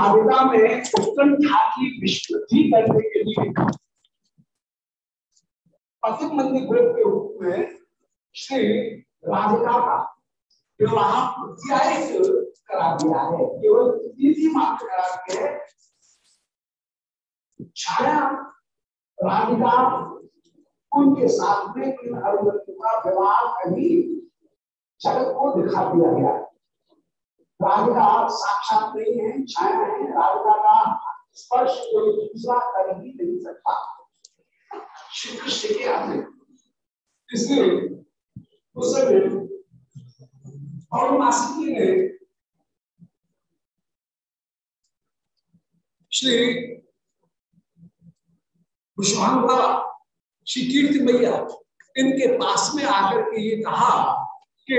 राधिका में उत्कंठा की विस्तृति करने के लिए पतिम मंदिर ग्रुप के रूप में श्री राधिका का विवाह करा दिया है। केवल तिथि मात्र करा के छाया राधिका उनके साथ में इन अरुणति का विवाह कभी जगत को दिखा दिया गया। राधिका, साक्षात नहीं है, छाया है। राधिका का स्पर्श कोई दूसरा कर ही नहीं सकता। श्री कृष्ण के अतिरिक्त इसलिए उस समय पौर्णमासी ने श्री विश्वानुभा श्री कीर्ति मैया इनके पास में आकर के ये कहा कि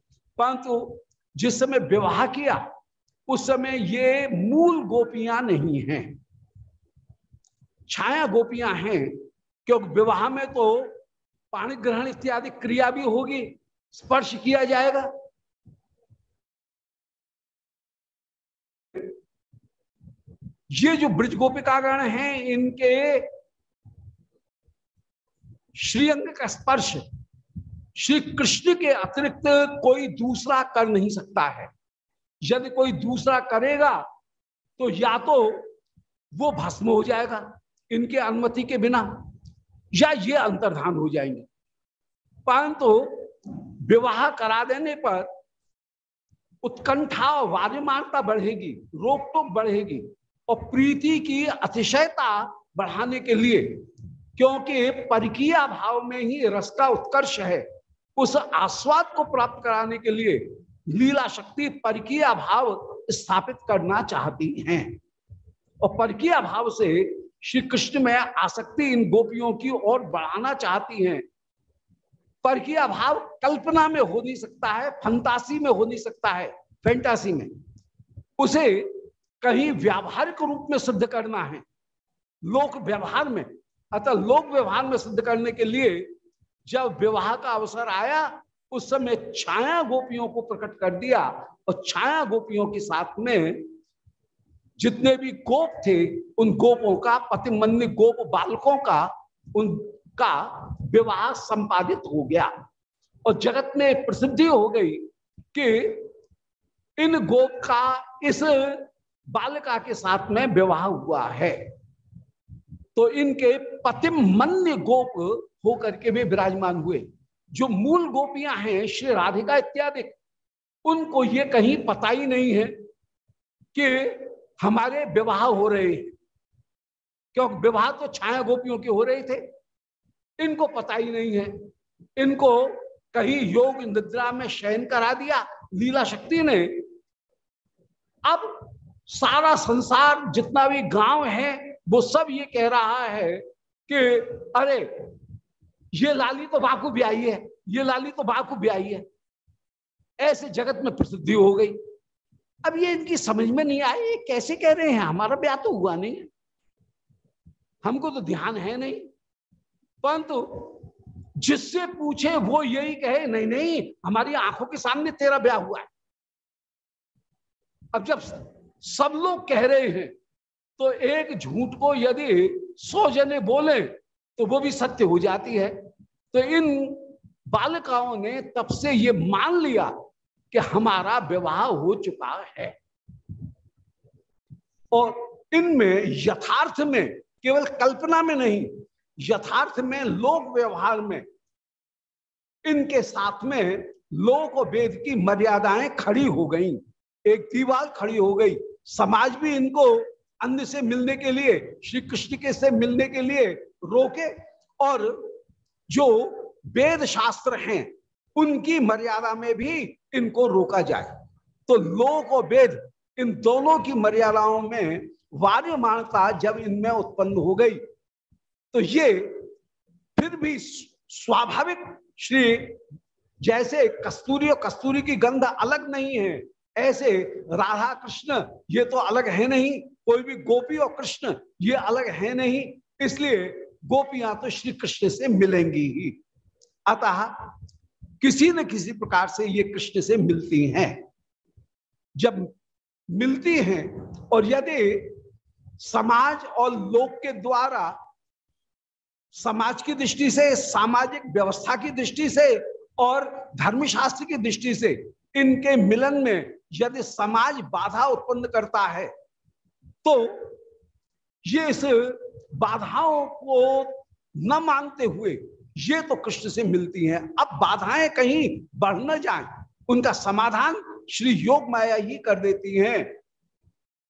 परंतु जिस समय विवाह किया, उस समय ये मूल गोपियाँ नहीं हैं। छाया गोपियाँ हैं, क्योंकि विवाह में तो पाणी ग्रहण इत्यादि क्रिया भी होगी, स्पर्श किया जाएगा। ये जो ब्रज गोपिकागण हैं, इनके श्रीअंग का स्पर्श श्री कृष्ण के अतिरिक्त कोई दूसरा कर नहीं सकता है। यदि कोई दूसरा करेगा तो या तो वो भस्म हो जाएगा इनके अनुमति के बिना, या ये अंतर्धान हो जाएँगे। परंतु विवाह करा देने पर उत्कंठा और वार्यमानता बढ़ेगी रोक टोक बढ़ेगी और प्रीति की अतिशयता बढ़ाने के लिए, क्योंकि परिकिया भाव में ही रस का उत्कर्ष है। उस आस्वाद को प्राप्त कराने के लिए लीला शक्ति परकीय भाव स्थापित करना चाहती हैं। और परकीय भाव से श्री कृष्ण में आसक्ति इन गोपियों की ओर बढ़ाना चाहती हैं। परकीय भाव कल्पना में हो नहीं सकता है, फंतासी में हो नहीं सकता है, फैंटासी में। उसे कहीं व्यावहारिक रूप में सिद्ध करना है, लोक व्यवहार में, अतः लोक व्यवहार में सिद्ध करने के लिए जब विवाह का अवसर आया, उस समय छाया गोपियों को प्रकट कर दिया और छाया गोपियों के साथ में जितने भी गोप थे, उन गोपों का, पतिमन्य गोप बालकों का, उनका विवाह संपादित हो गया। और जगत में प्रसिद्धि हो गई कि इन गोप का, इस बालिका के साथ में विवाह हुआ है। तो इनके पतिम मन्य गोप होकर के वे विराजमान हुए। जो मूल गोपियाँ हैं, श्री राधिका इत्यादि, उनको ये कहीं पता ही नहीं है कि हमारे विवाह हो रहे हैं। क्योंकि विवाह तो छाया गोपियों के हो रहे थे। इनको पता ही नहीं है। इनको कहीं योग निद्रा में शयन करा दिया, लीला शक्ति ने। अब सारा संसार जितना भी गाँव है, वो सब ये कह रहा है कि, अरे ये लाली तो बाकू भी आई है, ये लाली तो बाकू भी आई है। ऐसे जगत में प्रसिद्धि हो गई। अब ये इनकी समझ में नहीं आई, ये कैसे कह रहे हैं? हमारा ब्याह तो हुआ नहीं है। हमको तो ध्यान है नहीं। परंतु जिससे पूछे वो यही कहे, नहीं नहीं, हमारी आँखों के सामने तेरा ब्याह हुआ है। अब जब सब लोग कह रहे हैं तो एक झूठ को यदि सौ जने बोले तो वो भी सत्य हो जाती है। तो इन बालिकाओं ने तब से ये मान लिया कि हमारा विवाह हो चुका है। और इनमें यथार्थ में, केवल कल्पना में नहीं, यथार्थ में, लोक व्यवहार में, इनके साथ में लोक और वेद की मर्यादाएँ खड़ी हो गई। एक दीवार खड़ी हो गई। समाज भी इनको अन्य से मिलने के लिए, श्री कृष्ण के से मिलने के लिए रोके और जो वेद शास्त्र हैं, उनकी मर्यादा में भी इनको रोका जाए। तो लोक और वेद, इन दोनों की मर्यादाओं में वार्यमानता जब इनमें उत्पन्न हो गई तो ये फिर भी स्वाभाविक श्री, जैसे कस्तूरी और कस्तूरी की गंध अलग नहीं है, ऐसे राधा कृष्ण, ये तो अलग है नहीं, कोई भी गोपी और कृष्ण, ये अलग है नहीं, इसलिए गोपियाँ तो श्री कृष्ण से मिलेंगी ही। अतः किसी न किसी प्रकार से ये कृष्ण से मिलती हैं। जब मिलती हैं और यदि समाज और लोक के द्वारा समाज की दृष्टि से, सामाजिक व्यवस्था की दृष्टि से और धर्मशास्त्र की दृष्टि से इनके मिलन में यदि समाज बाधा उत्पन्न करता है तो ये इस बाधाओं को न मानते हुए, ये तो कृष्ण से मिलती हैं। अब बाधाएँ कहीं बढ़ न जाए, उनका समाधान श्री योग माया ही कर देती हैं।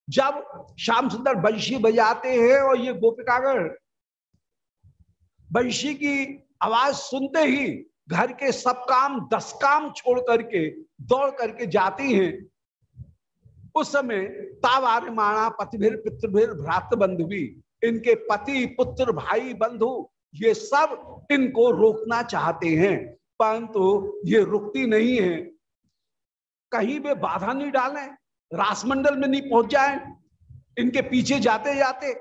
जब श्याम सुंदर बंशी बजाते हैं और ये गोपिकागढ़ बंशी की आवाज़ सुनते ही घर के सब काम, दस काम छोड़ करके, दौड़ करके जाती हैं उस समय तावार माणा, पतिभिर, पितृभिर भ्रात बंधु भी इनके पति, पुत्र, भाई, बंधु, ये सब इनको रोकना चाहते हैं। परंतु ये रुकती नहीं है। कहीं भी बाधा नहीं डालें, रासमंडल में नहीं पहुँच जाए, इनके पीछे जाते जाते।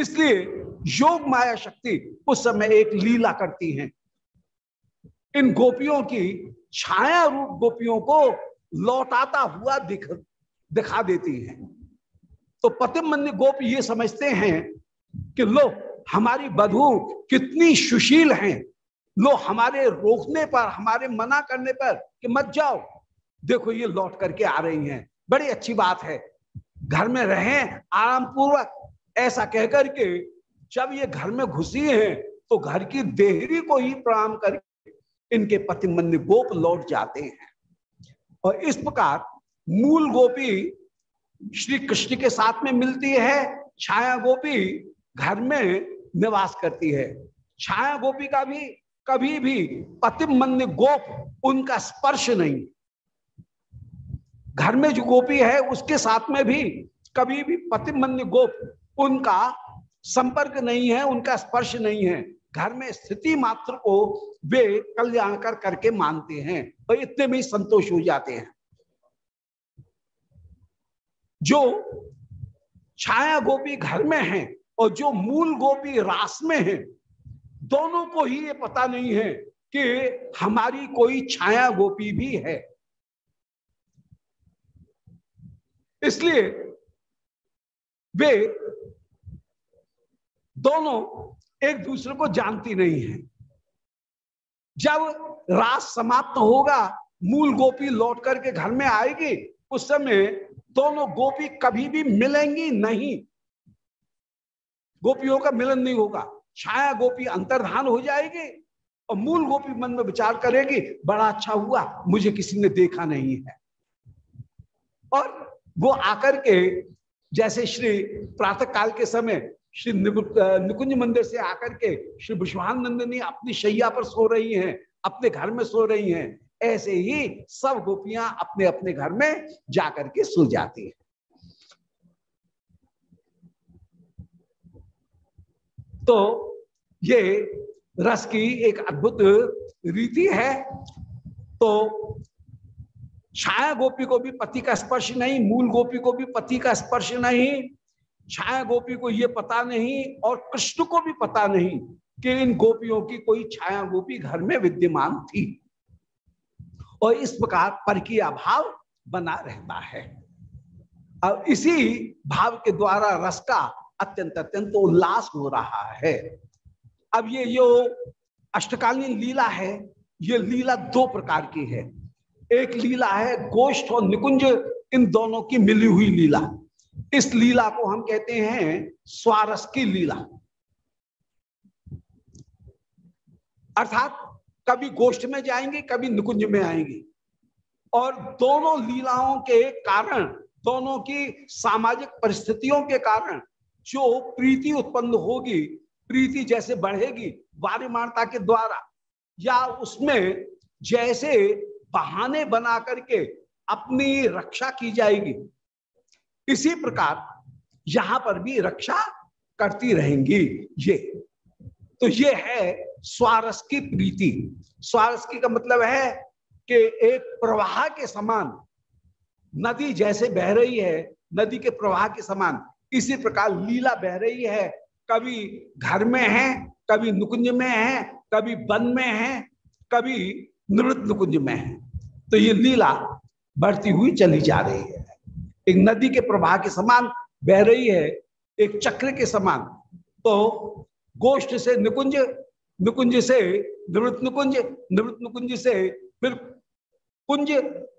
इसलिए योग माया शक्ति उस समय एक लीला करती है। इन गोपियों की छाया रूप गोपियों को लौटाता हुआ दिख दिखा देती है। तो पतिमन्य गोप ये समझते हैं कि लो, हमारी बधु कितनी सुशील हैं। लो, हमारे रोकने पर, हमारे मना करने पर कि मत जाओ। देखो, ये लौट करके आ रही हैं। बड़ी अच्छी बात है। घर में रहें आराम पूर्वक ऐसा कहकर के जब ये घर में घुसी हैं तो घर की देहरी को ही प्रणाम करके इनके पति मन गोप लौट जाते हैं। और इस प्रकार मूल गोपी श्री कृष्ण के साथ में मिलती है, छाया गोपी घर में निवास करती है। छाया गोपी का भी, कभी भी पतिम मन गोप उनका स्पर्श नहीं। घर में जो गोपी है, उसके साथ में भी कभी भी पतिमन्य गोप उनका संपर्क नहीं है, उनका स्पर्श नहीं है। घर में स्थिति मात्र को वे कल्याण कर करके मानते हैं और इतने में ही संतोष हो जाते हैं। जो छाया गोपी घर में है और जो मूल गोपी रास में है, दोनों को ही ये पता नहीं है कि हमारी कोई छाया गोपी भी है। इसलिए वे दोनों एक दूसरे को जानती नहीं है। जब रास समाप्त होगा, मूल गोपी लौट करके घर में आएगी, उस समय दोनों गोपी कभी भी मिलेंगी नहीं। गोपियों का मिलन नहीं होगा। छाया गोपी अंतर्धान हो जाएगी और मूल गोपी मन में विचार करेगी, बड़ा अच्छा हुआ, मुझे किसी ने देखा नहीं है। और वो आकर के, जैसे श्री प्रातः काल के समय श्री निकुंज मंदिर से आकर के श्री विश्वानंदनी अपनी शैया पर सो रही हैं, अपने घर में सो रही हैं ऐसे ही सब गोपियाँ अपने अपने घर में जाकर के सो जाती है। तो ये रस की एक अद्भुत रीति है। तो छाया गोपी को भी पति का स्पर्श नहीं, मूल गोपी को भी पति का स्पर्श नहीं, छाया गोपी को ये पता नहीं और कृष्ण को भी पता नहीं कि इन गोपियों की कोई छाया गोपी घर में विद्यमान थी। और इस प्रकार पर की अभाव बना रहता है। अब इसी भाव के द्वारा रस का अत्यंत अत्यंत उल्लास हो रहा है। अब ये जो अष्टकालीन लीला है, ये लीला दो प्रकार की है। एक लीला है गोष्ठ और निकुंज, इन दोनों की मिली हुई लीला। इस लीला को हम कहते हैं स्वारस की लीला। अर्थात कभी गोष्ठ में जाएँगे, कभी निकुंज में आएँगे। और दोनों लीलाओं के कारण, दोनों की सामाजिक परिस्थितियों के कारण जो प्रीति उत्पन्न होगी, प्रीति जैसे बढ़ेगी वारिमानता के द्वारा, या उसमें जैसे बहाने बना करके अपनी रक्षा की जाएगी, इसी प्रकार यहाँ पर भी रक्षा करती रहेंगी ये। तो ये है स्वारस की प्रीति। स्वारस की का मतलब है कि एक प्रवाह के समान, नदी जैसे बह रही है, नदी के प्रवाह के समान। इसी प्रकार लीला बह रही है, कभी घर में है, कभी नुकुंज में है, कभी वन में है, कभी नृत्य नुकुंज में है। तो ये लीला बढ़ती हुई चली जा रही है। एक नदी के प्रवाह के समान बह रही है, एक चक्र के समान। तो गोष्ठ से निकुंज निकुंज से, निवृत्त निकुंज निवृत्त निकुंज से, फिर कुंज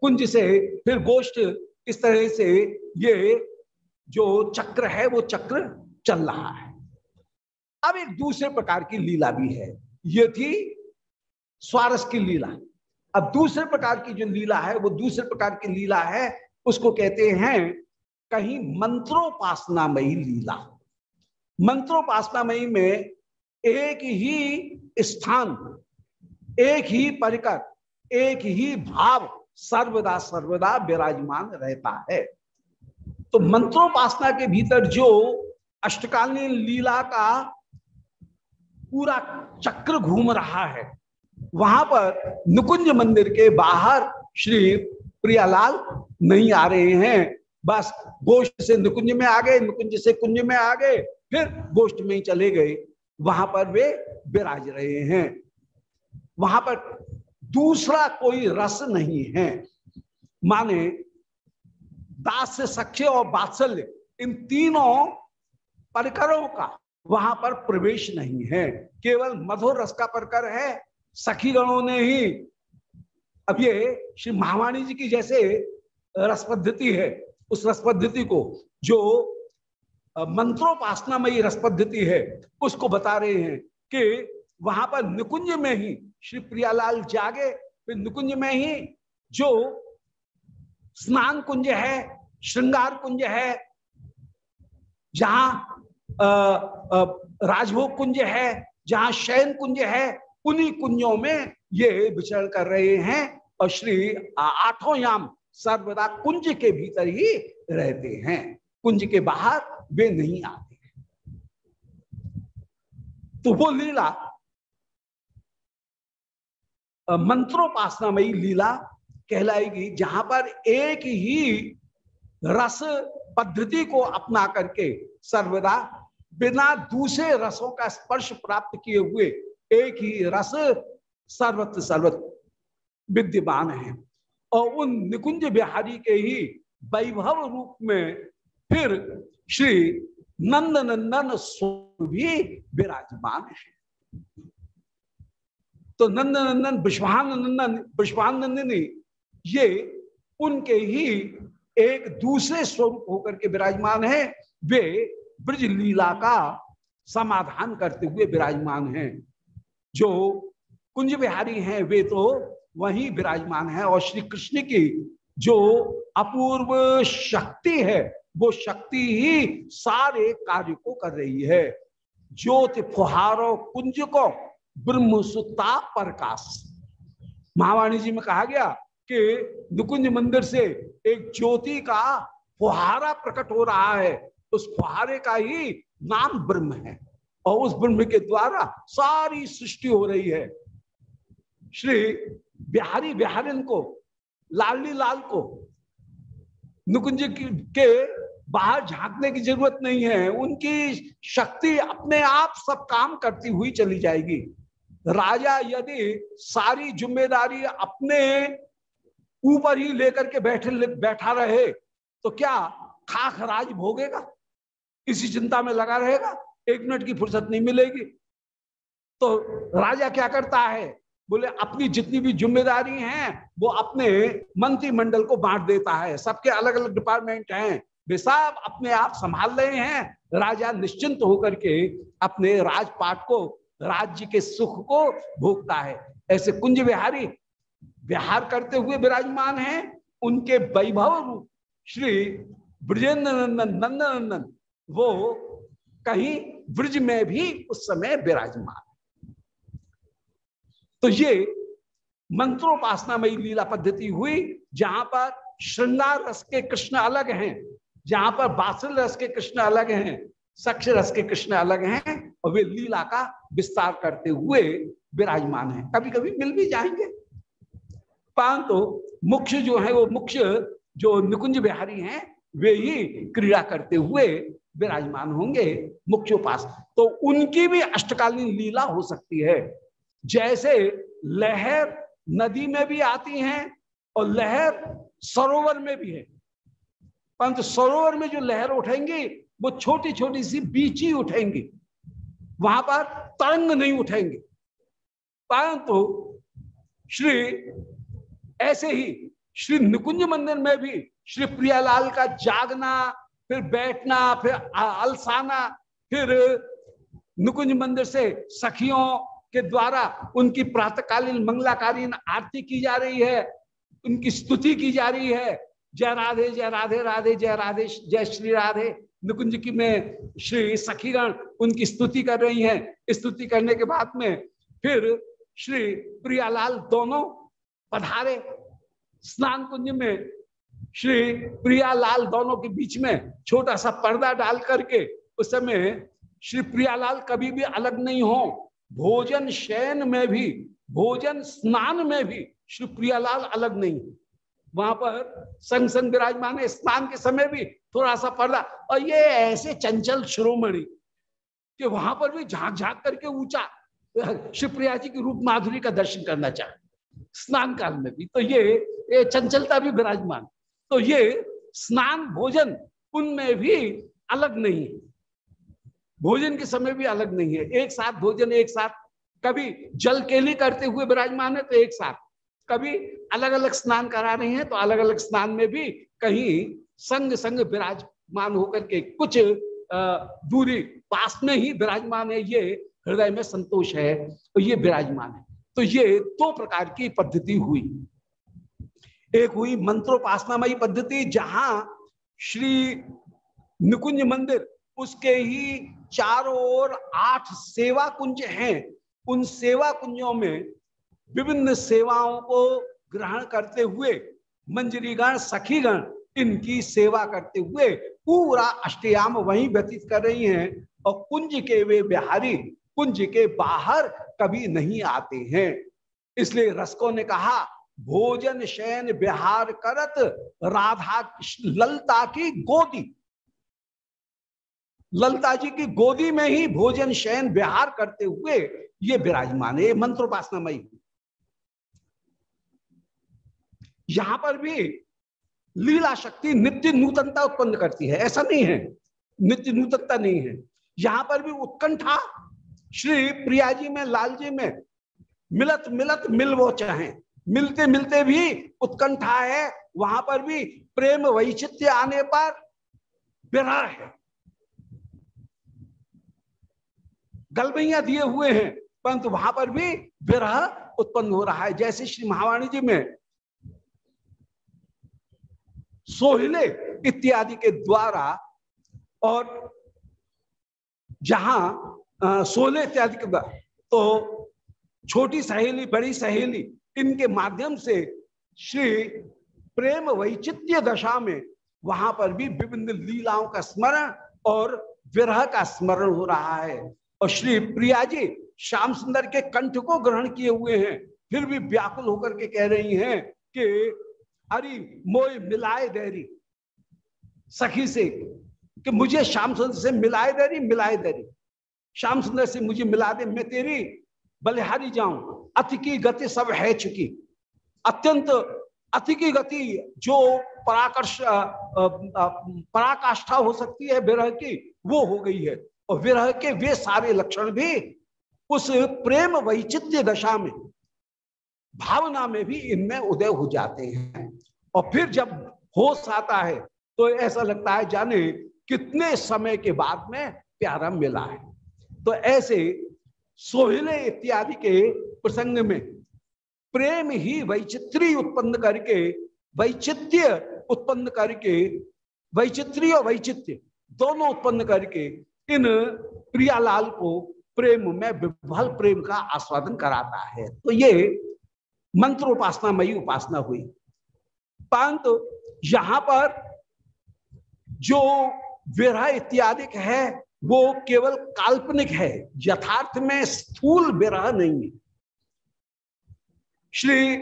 कुंज से, फिर गोष्ठ, इस तरह से ये जो चक्र है, वो चक्र चल रहा है। अब एक दूसरे प्रकार की लीला भी है। ये थी स्वारस की लीला। अब दूसरे प्रकार की जो लीला है, वो दूसरे प्रकार की लीला है, उसको कहते हैं कहीं मंत्रोपासनामयी लीला। मंत्रोपासनामयी में एक ही स्थान, एक ही परिकर, एक ही भाव सर्वदा सर्वदा विराजमान रहता है। तो मंत्रोपासना के भीतर जो अष्टकालीन लीला का पूरा चक्र घूम रहा है, वहाँ पर नुकुंज मंदिर के बाहर श्री प्रियालाल नहीं आ रहे हैं। बस गोष्ठ से नुकुंज में आ गए, नुकुंज से कुंज में आ गए, फिर गोष्ठ में ही चले गए। वहाँ पर वे विराज रहे हैं। वहाँ पर दूसरा कोई रस नहीं है। माने दास सख्य और बात्सल्य, इन तीनों परिकरों का वहाँ पर प्रवेश नहीं है। केवल मधुर रस का प्रकर है सखी गणों ने ही। अब ये श्री महावाणी जी की जैसे रस पद्धति है, उस रस पद्धति को जो मंत्रोपासनामयी रस पद्धति है, उसको बता रहे हैं कि वहाँ पर निकुंज में ही श्री प्रियालाल जागे, फिर निकुंज में ही जो स्नान कुंज है, श्रृंगार कुंज है, जहाँ राजभोग कुंज है, जहाँ शयन कुंज है, उन्हीं कुंजों में ये विचरण कर रहे हैं और श्री आठों याम सर्वदा कुंज के भीतर ही रहते हैं। कुंज के बाहर वे नहीं आते। तो वो लीला मंत्रोपासनामयी लीला कहलाएगी जहाँ पर एक ही रस पद्धति को अपना करके सर्वदा बिना दूसरे रसों का स्पर्श प्राप्त किए हुए एक ही रस सर्वत्र सर्वत्र विद्यमान है। और उन निकुंज बिहारी के ही वैभव रूप में फिर श्री नंद नंदन भी विराजमान है। तो नंद नंदन विश्वानंदन, विश्वानंदिनी, ये उनके ही एक दूसरे स्वरूप होकर के विराजमान है। वे ब्रज लीला का समाधान करते हुए विराजमान हैं। जो कुंज बिहारी हैं, वे तो वही विराजमान है और श्री कृष्ण की जो अपूर्व शक्ति है वो शक्ति ही सारे कार्य को कर रही है। ज्योति फुहारो कुंज को ब्रह्म सुता प्रकाश। महावाणी जी में कहा गया कि नुकुंज मंदिर से एक ज्योति का फुहारा प्रकट हो रहा है। उस फुहारे का ही नाम ब्रह्म है और उस ब्रह्म के द्वारा सारी सृष्टि हो रही है। श्री बिहारी बिहारिन को लाली लाल को, नुकुंज के बाहर झांकने की ज़रूरत नहीं है। उनकी शक्ति अपने आप सब काम करती हुई चली जाएगी। राजा यदि सारी ज़िम्मेदारी अपने ऊपर ही लेकर के बैठे, बैठा रहे तो क्या खाक राज भोगेगा? इसी चिंता में लगा रहेगा? एक मिनट की फुर्सत नहीं मिलेगी। तो राजा क्या करता है? बोले, अपनी जितनी भी ज़िम्मेदारी हैं, वो अपने मंत्रिमंडल को बांट देता है। सबके अलग अलग डिपार्टमेंट हैं। वे अपने आप संभाल रहे हैं। राजा निश्चिंत होकर के अपने राजपाट को, राज्य के सुख को भोगता है। ऐसे कुंज विहारी विहार करते हुए विराजमान हैं। उनके वैभव रूप श्री ब्रजेंद्र नंदन नंदन वो कहीं ब्रज में भी उस समय विराजमान। तो ये मंत्रोपासनामयी लीला पद्धति हुई, जहाँ पर श्रृंगार रस के कृष्ण अलग हैं। जहाँ पर बासल रस के कृष्ण अलग हैं, सक्ष रस के कृष्ण अलग हैं, और वे लीला का विस्तार करते हुए विराजमान हैं। कभी कभी मिल भी जाएँगे। परंतु मुख्य जो है, वो मुख्य जो निकुंज बिहारी हैं, वे ही क्रीड़ा करते हुए विराजमान होंगे मुख्य उपास तो उनकी भी अष्टकालीन लीला हो सकती है। जैसे लहर नदी में भी आती हैं और लहर सरोवर में भी है। परंतु सरोवर में जो लहर उठेंगी, वो छोटी छोटी सी बीची उठेंगी। वहाँ पर तरंग नहीं उठेंगे। परंतु श्री, ऐसे ही श्री निकुंज मंदिर में भी श्री प्रियालाल का जागना, फिर बैठना, फिर अलसाना, फिर निकुंज मंदिर से सखियों के द्वारा उनकी प्रातकालीन मंगलाकालीन आरती की जा रही है, उनकी स्तुति की जा रही है जय राधे जय राधे राधे, जय राधे, जय श्री राधे। निकुंज की में श्री सखीगण उनकी स्तुति कर रही हैं। स्तुति करने के बाद में फिर श्री प्रियालाल दोनों पधारे। स्नान कुंज में श्री प्रियालाल दोनों के बीच में छोटा सा पर्दा डाल करके उस समय श्री प्रियालाल कभी भी अलग नहीं हो। भोजन शयन में भी, भोजन स्नान में भी श्री प्रियालाल अलग नहीं वहाँ पर संग संग विराजमान है। स्नान के समय भी थोड़ा सा पर्दा। और ये ऐसे चंचल श्रोमणि कि वहाँ पर भी झाँक झाँक करके ऊँचा शिवप्रिया जी की रूप माधुरी का दर्शन करना चाहे स्नान काल में भी। तो ये, ये चंचलता भी विराजमान। तो ये स्नान भोजन उनमें भी अलग नहीं है। भोजन के समय भी अलग नहीं है। एक साथ भोजन एक साथ कभी जल केली करते हुए विराजमान है तो एक साथ। कभी अलग अलग स्नान करा रहे हैं तो अलग अलग स्नान में भी कहीं संग संग विराजमान होकर के कुछ दूरी पास में ही विराजमान है, ये हृदय में संतोष है तो ये विराजमान है। तो ये दो प्रकार की पद्धति हुई। एक हुई मंत्रोपासनामयी पद्धति, जहाँ श्री निकुंज मंदिर, उसके ही चारों ओर आठ सेवा कुंज हैं। उन सेवा कुंजों में विभिन्न सेवाओं को ग्रहण करते हुए, मंजरीगण, सखीगण, इनकी सेवा करते हुए पूरा अष्टयाम वहीं व्यतीत कर रही हैं और कुंज के वे बिहारी, कुंज के बाहर कभी नहीं आते हैं। इसलिए रसको ने कहा, भोजन शयन बिहार करत राधा ललता की गोदी। ललता जी की गोदी में ही भोजन शयन बिहार करते हुए ये विराजमान है मंत्रोपासनामयी यहाँ पर भी लीला शक्ति नित्य नूतनता उत्पन्न करती है, ऐसा नहीं है, नित्य नूतनता नहीं है। यहाँ पर भी उत्कंठा श्री प्रिया जी में लाल जी में, मिलत मिलत, मिल वो चाहे। मिलते मिलते भी उत्कंठा है, वहाँ पर भी प्रेम वैचित्य आने पर विरह है। गलबैया दिए हुए हैं, परंतु वहाँ पर भी विरह उत्पन्न हो रहा है, जैसे श्री महावाणी जी में सोहले इत्यादि के द्वारा और जहाँ सोले इत्यादि के तो छोटी सहेली, बड़ी सहेली, इनके माध्यम से श्री प्रेम वैचित्य दशा में वहाँ पर भी विभिन्न लीलाओं का स्मरण और विरह का स्मरण हो रहा है। और श्री प्रिया जी श्याम सुंदर के कंठ को ग्रहण किए हुए हैं, फिर भी व्याकुल होकर के कह रही हैं कि अरे मोय मिलाए देरी। सखी से कि मुझे श्याम सुंदर से मिलाए देरी मिलाए देरी। श्याम सुंदर से मुझे मिला दे, मैं तेरी बलिहारी जाऊँ। अति की गति सब है चुकी। अत्यंत अति की गति जो पराकर्ष पराकाष्ठा हो सकती है विरह की, वो हो गई है। और विरह के वे सारे लक्षण भी उस प्रेम वैचित्य दशा में, भावना में भी इनमें उदय हो जाते हैं। और फिर जब होश आता है तो ऐसा लगता है, जाने कितने समय के बाद में प्यारा मिला है। तो ऐसे सोहले इत्यादि के प्रसंग में प्रेम ही वैचित्री उत्पन्न करके, वैचित्य उत्पन्न करके, वैचित्री और वैचित्य दोनों उत्पन्न करके इन प्रियालाल को प्रेम में विभल प्रेम का आस्वादन कराता है। तो ये मंत्र उपासना मई उपासना हुई। परंतु यहाँ पर जो विरह इत्यादि है, वो केवल काल्पनिक है, यथार्थ में स्थूल विरह नहीं है। श्री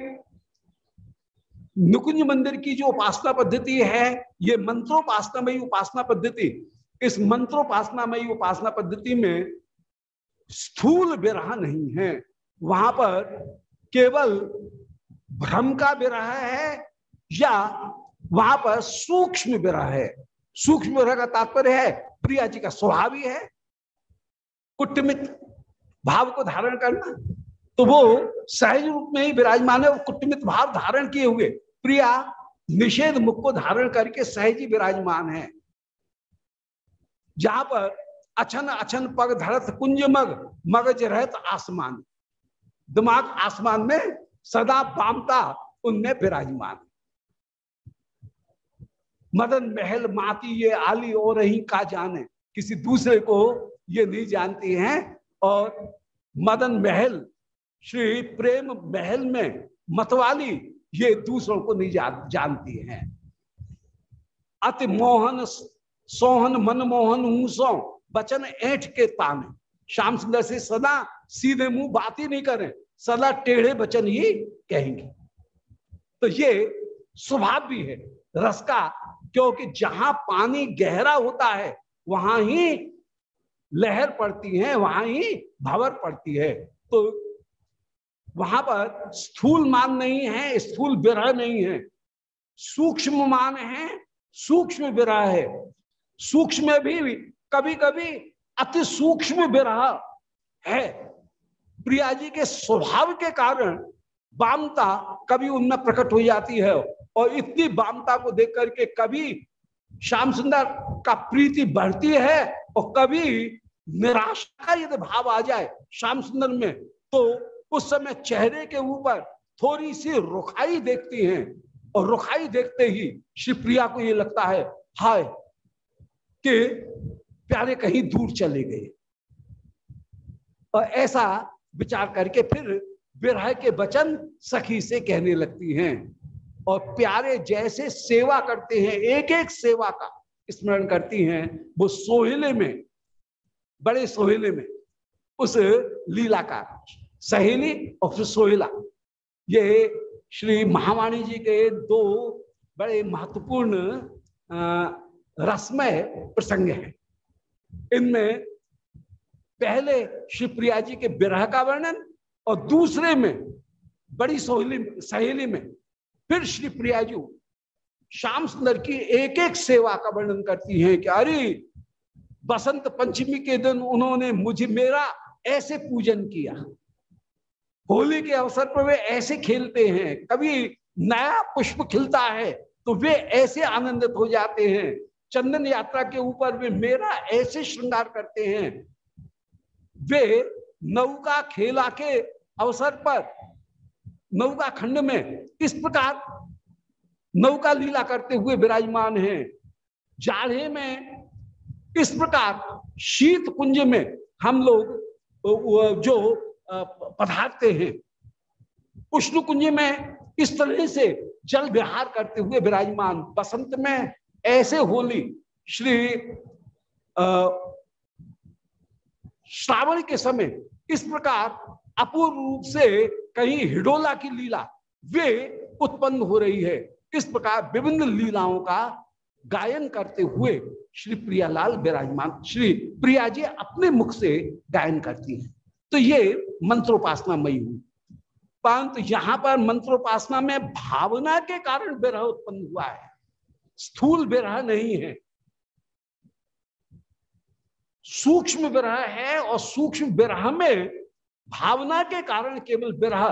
नुकुंज मंदिर की जो उपासना पद्धति है, ये मंत्रोपासनामयी उपासना पद्धति, इस मंत्रोपासनामयी उपासना पद्धति में स्थूल विरह नहीं है। वहाँ पर केवल भ्रम का विरह है या वहाँ पर सूक्ष्म विरह है। सूक्ष्म विरह का तात्पर्य है, प्रिया जी का स्वभाव ही है। कुटमित भाव को धारण करना तो वो सहज रूप में ही विराजमान है कुटमित भाव धारण किए हुए। प्रिया निषेध मुख को धारण करके सहज ही विराजमान है। जहाँ पर अछन अछन पग धरत कुंज मग मगज रहत आसमान। दिमाग आसमान में सदा पामता, उनमें विराजमान। मदन महल माती ये आली और ही का जाने। किसी दूसरे को ये नहीं जानती हैं। और मदन महल श्री प्रेम महल में मतवाली ये दूसरों को नहीं जा, जानती हैं। अति मोहन सोहन मनमोहन ऊसो बचन ऐठ के ताने। श्याम सुंदर से सदा सीधे मुँह बात ही नहीं करें सदा टेढ़े बचन ही कहेंगे। तो ये स्वभाव भी है रस का क्योंकि जहाँ पानी गहरा होता है, वहाँ ही लहर पड़ती है, वहाँ ही भवर पड़ती है। तो वहाँ पर स्थूल मान नहीं है, स्थूल विरह नहीं है। सूक्ष्म मान है, सूक्ष्म विरह है। सूक्ष्म भी कभी कभी अति सूक्ष्म विरह है। प्रिया जी के स्वभाव के कारण बामता कभी उनमें प्रकट हो जाती है। और इतनी बामता को देख करके कभी श्याम सुंदर का प्रीति बढ़ती है और कभी निराशा का यदि भाव आ जाए श्याम सुंदर में तो उस समय चेहरे के ऊपर थोड़ी सी रुखाई देखती हैं। और रुखाई देखते ही श्री प्रिया को ये लगता है, हाय, कि प्यारे कहीं दूर चले गए। और ऐसा विचार करके फिर विरह के वचन सखी से कहने लगती हैं। और प्यारे जैसे सेवा करते हैं एक एक सेवा का स्मरण करती हैं, वो सोहेले में, बड़े सोहेले में, उस लीला का सहेली और फिर सोहेला। ये श्री महावाणी जी के दो बड़े महत्वपूर्ण रसमय प्रसंग हैं। इनमें पहले श्री प्रिया जी के विरह का वर्णन और दूसरे में बड़ी सोहली, सहेली में फिर श्री प्रिया जी श्याम सुंदर की एक एक सेवा का वर्णन करती हैं कि अरे, बसंत पंचमी के दिन उन्होंने मुझे मेरा ऐसे पूजन किया। होली के अवसर पर वे ऐसे खेलते हैं, कभी नया पुष्प खिलता है तो वे ऐसे आनंदित हो जाते हैं। चंदन यात्रा के ऊपर वे मेरा ऐसे श्रृंगार करते हैं। वे नौका खेला के अवसर पर नौका खंड में इस प्रकार नौका लीला करते हुए विराजमान है। जाड़े में इस प्रकार शीत कुंज में हम लोग जो पधारते हैं। उष्ण कुंज में इस तरह से जल विहार करते हुए विराजमान बसंत में ऐसे होली श्री श्रावण के समय इस प्रकार अपूर्व रूप से कहीं हिडोला की लीला वे उत्पन्न हो रही है। इस प्रकार विभिन्न लीलाओं का गायन करते हुए श्री प्रियालाल विराजमान, श्री प्रिया जी अपने मुख से गायन करती हैं। तो ये मंत्रोपासना मई हुई। परंतु यहाँ पर मंत्रोपासना में भावना के कारण विरह उत्पन्न हुआ है। स्थूल विरह नहीं है। सूक्ष्म विरह है और सूक्ष्म विरह में भावना के कारण केवल विरह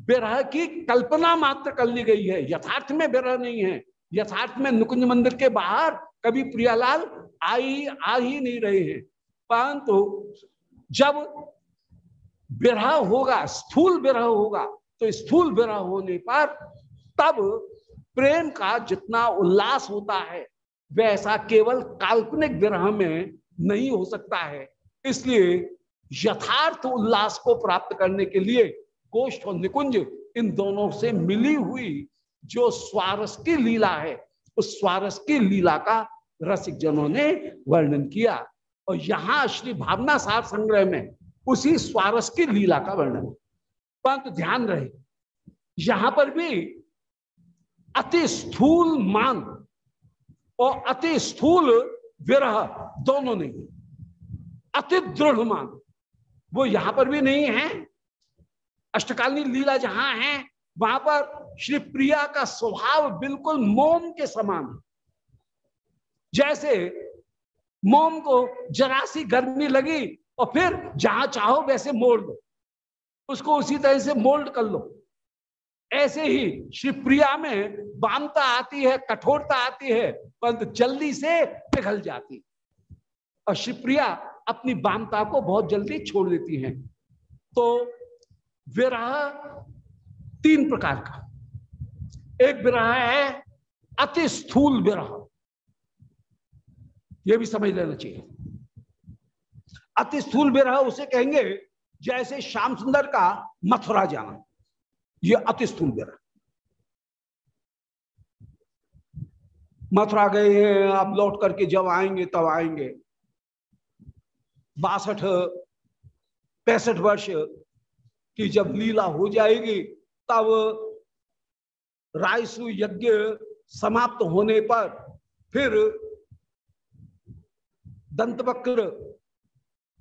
विरह की कल्पना मात्र कर ली गई है। यथार्थ में विरह नहीं है। यथार्थ में नुकुंज मंदिर के बाहर कभी प्रियालाल आई, आ ही नहीं रहे हैं। परंतु जब विरह होगा, स्थूल विरह होगा तो स्थूल विरह होने पर तब प्रेम का जितना उल्लास होता है, वैसा केवल काल्पनिक विरह में नहीं हो सकता है। इसलिए यथार्थ उल्लास को प्राप्त करने के लिए गोष्ठ और निकुंज इन दोनों से मिली हुई जो स्वारस की लीला है, उस स्वारस की लीला का रसिक जनों ने वर्णन किया। और यहाँ श्री भावना सार संग्रह में उसी स्वारस की लीला का वर्णन। परंतु ध्यान रहे, यहाँ पर भी अति स्थूल मान और अति स्थूल विरह दोनों नहीं, अति दृढ़ मान वो यहाँ पर भी नहीं है। अष्टकालीन लीला जहाँ है, वहाँ पर श्री प्रिया का स्वभाव बिल्कुल मोम के समान जैसे मोम को जरा सी गर्मी लगी और फिर जहाँ चाहो वैसे मोड़ दो। उसको उसी तरह से मोल्ड कर लो। ऐसे ही श्री प्रिया में बामता आती है, कठोरता आती है, परंतु जल्दी से पिघल जाती और शिवप्रिया अपनी बामता को बहुत जल्दी छोड़ देती हैं। तो विरह तीन प्रकार का। एक विरह है अति स्थूल विरह। यह भी समझ लेना चाहिए। अति स्थूल विरह उसे कहेंगे जैसे श्याम सुंदर का मथुरा जाना। यह अति स्थूल विरह। मथुरा गए हैं अब लौट करके जब आएँगे, तब आएँगे। बासठ, पैंसठ वर्ष की जब लीला हो जाएगी, तब रायसु यज्ञ समाप्त होने पर फिर दंतवक्र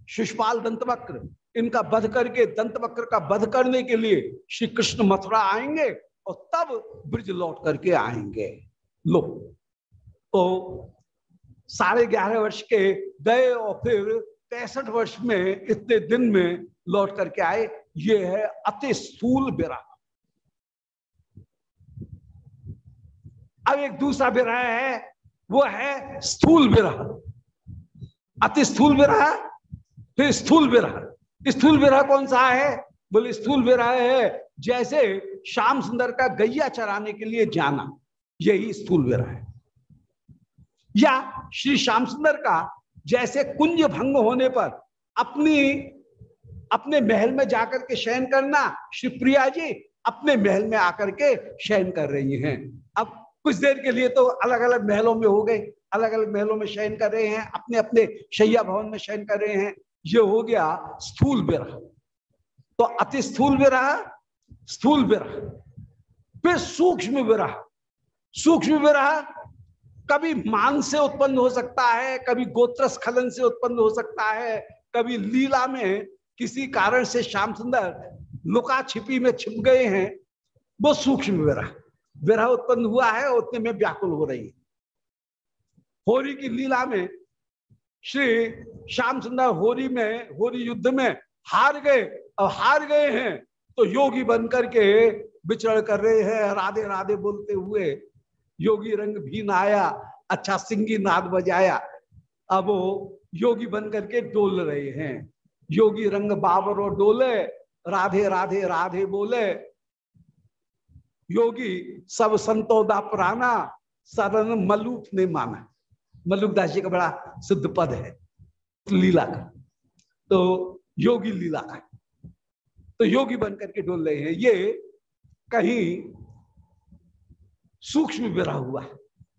शिषपाल दंतवक्र, इनका वध करके दंतवक्र का वध करने के लिए श्री कृष्ण मथुरा आएँगे और तब ब्रिज लौट करके आएँगे। लो। तो साढ़े ग्यारह वर्ष के गए और फिर पैंसठ वर्ष में इतने दिन में लौट करके आए, ये है अति स्थूल विरह अब एक दूसरा विरह है, वो है स्थूल विरह अति स्थूल विरह फिर स्थूल विरह स्थूल विरह कौन सा है? बोले, स्थूल विरह है जैसे श्याम सुंदर का गैया चराने के लिए जाना, यही स्थूल विरह है। या श्री श्याम सुंदर का जैसे कुंज भंग होने पर अपनी, अपने महल में जाकर के शयन करना, श्री प्रिया जी अपने महल में आकर के शयन कर रही हैं। अब कुछ देर के लिए तो अलग अलग महलों में हो गए अलग अलग महलों में शयन कर रहे हैं अपने अपने शैया भवन में शयन कर रहे हैं। ये हो गया स्थूल विरह। तो अति स्थूल विरह स्थूल विरह। फिर सूक्ष्म विरह। सूक्ष्म विरह कभी मान से उत्पन्न हो सकता है, कभी गोत्र स्खलन से उत्पन्न हो सकता है, कभी लीला में किसी कारण से श्याम सुंदर लुका छिपी में छिप गए हैं, वो सूक्ष्म विरह विरह उत्पन्न हुआ है उतने में व्याकुल हो रही है। होरी की लीला में श्री श्याम सुंदर होरी में, होरी युद्ध में हार गए, अब हार गए हैं तो योगी बनकर के विचरण कर रहे हैं, राधे राधे बोलते हुए योगी रंग भी आया अच्छा सिंगी नाद बजाया। अब वो योगी बन करके डोल रहे हैं। योगी रंग बाबर और डोले, राधे राधे राधे बोले। योगी, सब संतोदा पुराना सरन मलूक ने माना। मलुक दास जी का बड़ा सिद्ध पद है, लीला का। तो योगी लीला का तो योगी बन करके डोल रहे हैं। ये कहीं सूक्ष्म विरह हुआ। है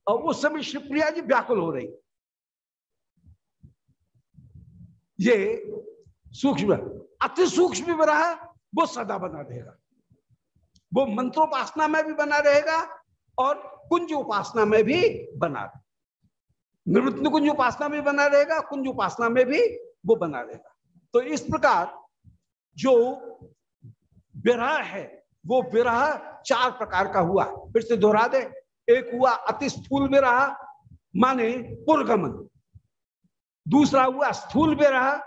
और उस समय शिवप्रिया जी व्याकुल हो रही। ये सूक्ष्म, अति सूक्ष्म विरह वो सदा बना रहेगा। वो मंत्रोपासना में भी बना रहेगा और कुंज उपासना में भी बना निवृत्त कुंज उपासना में बना रहेगा, कुंज उपासना में भी वो बना रहेगा। तो इस प्रकार जो विरह है वो विरह चार प्रकार का हुआ। फिर से दोहरा दे। एक हुआ अति स्थूल विरह, माने पुरगमन। दूसरा हुआ स्थूल विरह,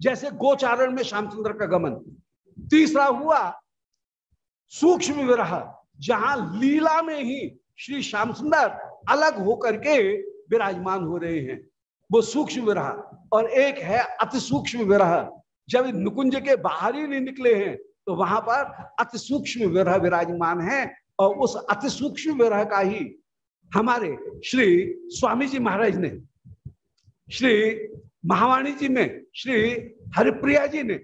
जैसे गोचारण में श्यामचंद्र का गमन। तीसरा हुआ सूक्ष्म विरह, जहाँ लीला में ही श्री श्याम सुंदर अलग होकर के विराजमान हो रहे हैं। वो सूक्ष्म विरह। और एक है अति सूक्ष्म विरह। जब नुकुंज के बाहर ही नहीं निकले हैं तो वहाँ पर अति सूक्ष्म विरह विराजमान है और उस अति सूक्ष्म विरह का ही हमारे श्री स्वामी जी महाराज ने, श्री महावाणी जी में, श्री हरिप्रिया जी ने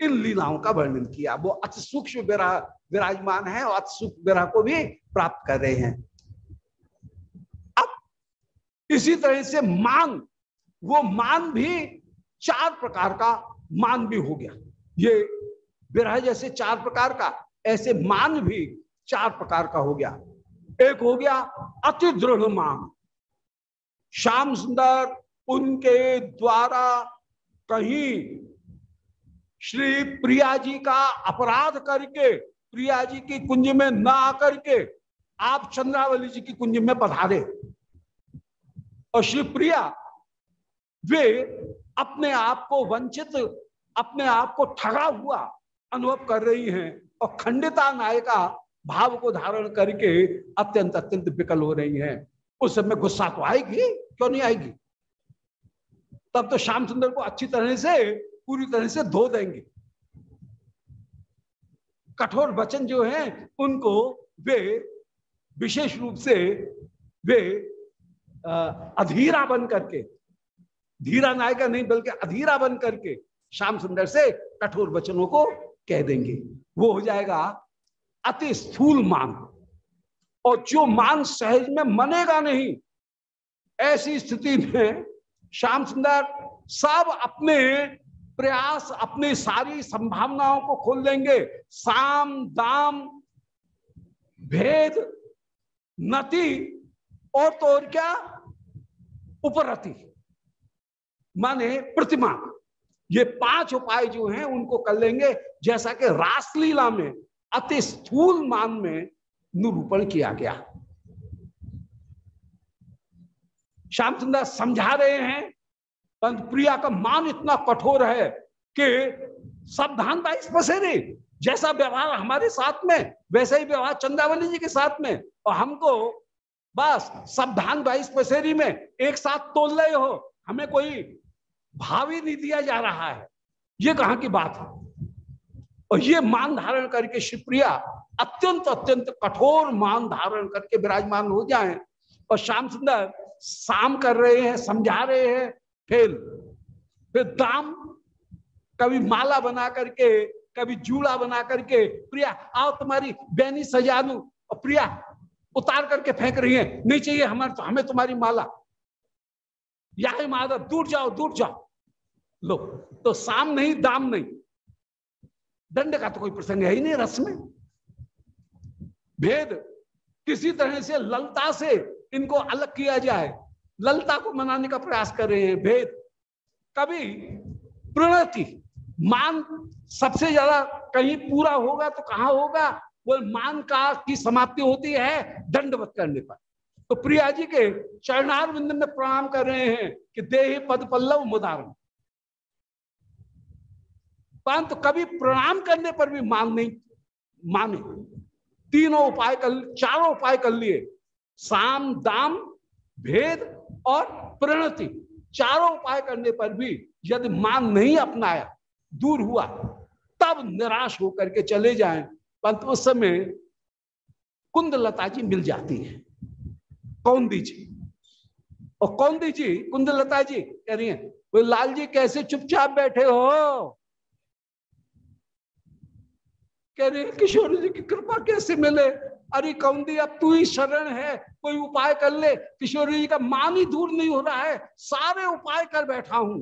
इन लीलाओं का वर्णन किया। वो अति सूक्ष्म विरह विराजमान है और अति सूक्ष्म विरह को भी प्राप्त कर रहे हैं। अब इसी तरह से मान, वो मान भी चार प्रकार का मान भी हो गया। ये विरह जैसे चार प्रकार का, ऐसे मान भी चार प्रकार का हो गया। एक हो गया अति दृढ़ मान। श्याम सुंदर उनके द्वारा कहीं श्री प्रिया जी का अपराध करके, प्रिया जी की कुंज में न आकर के आप चंद्रावली जी की कुंज में पधारे। और श्री प्रिया, वे अपने आप को वंचित, अपने आप को ठगा हुआ अनुभव कर रही हैं और खंडिता नायिका भाव को धारण करके अत्यंत अत्यंत विकल हो रही हैं। उस समय गुस्सा तो आएगी, क्यों नहीं आएगी? तब तो श्याम सुंदर को अच्छी तरह से, पूरी तरह से धो देंगे। कठोर वचन जो हैं, उनको वे विशेष रूप से वे अधीरा बन करके, धीरा नायिका नहीं, बल्कि अधीरा बन करके, श्याम सुंदर से कठोर वचनों को कह देंगे। वो हो जाएगा अति स्थूल मान और जो मान सहज में मनेगा नहीं, ऐसी स्थिति में श्याम सुंदर सब अपने प्रयास, अपनी सारी संभावनाओं को खोल देंगे। साम, दाम, भेद, नति और तो और क्या? उपरति, माने प्रतिमा। ये पाँच उपाय जो हैं, उनको कर लेंगे, जैसा कि रासलीला में, अति स्थूल मान में निरूपण किया गया। श्याम सुंदर समझा रहे हैं परंतु प्रिया का मान इतना कठोर है कि सावधान बाईस पसेरे जैसा व्यवहार हमारे साथ में, वैसा ही व्यवहार चंद्रावली जी के साथ में। और हमको बस सावधान बाईस पसेरी में, एक साथ तोल रहे हो। हमें कोई भाव ही नहीं दिया जा रहा है। ये कहा की बात है। और ये मान धारण करके शिवप्रिया अत्यंत अत्यंत कठोर मान धारण करके विराजमान हो जाए और श्याम सुंदर शाम कर रहे हैं, समझा रहे हैं, फिर फिर दाम कभी माला बना करके, कभी जूड़ा बना करके, प्रिया, आओ तुम्हारी बैनी सजा दू और प्रिया उतार करके फेंक रही है, नहीं चाहिए हमारे तो हमें तुम्हारी माला। या माधव दूर जाओ दूर जाओ। लो तो साम नहीं, दाम नहीं। दंड का तो कोई प्रसंग है ही नहीं रस में। भेद किसी तरह से ललता से इनको अलग किया जाए। ललता को मनाने का प्रयास कर रहे हैं, भेद। कभी प्रणति, मान सबसे ज़्यादा कहीं पूरा होगा तो कहाँ होगा? वो मान का की समाप्ति होती है दंडवत करने पर। तो प्रिया जी के चरणार में प्रणाम कर रहे हैं कि देह पद पल्लव मुदारण परंतु कभी प्रणाम करने पर भी मान नहीं, माने। तीनों उपाय कर, चारों उपाय कर लिए। साम, दाम, भेद और प्रणति। चारों उपाय करने पर भी यदि मान नहीं अपनाया, दूर हुआ, तब निराश होकर के चले जाएँ। परंतु उस समय कुंदलता जी मिल जाती है। कौन जी। और कौन दीजिए कुंदलता जी कह रही है लाल जी कैसे चुपचाप बैठे हो? कह रहे किशोर जी की कृपा कैसे मिले? अरे कौंदी, अब तू ही शरण है, कोई उपाय कर ले। किशोर जी का मान ही दूर नहीं हो रहा है, सारे उपाय कर बैठा हूँ।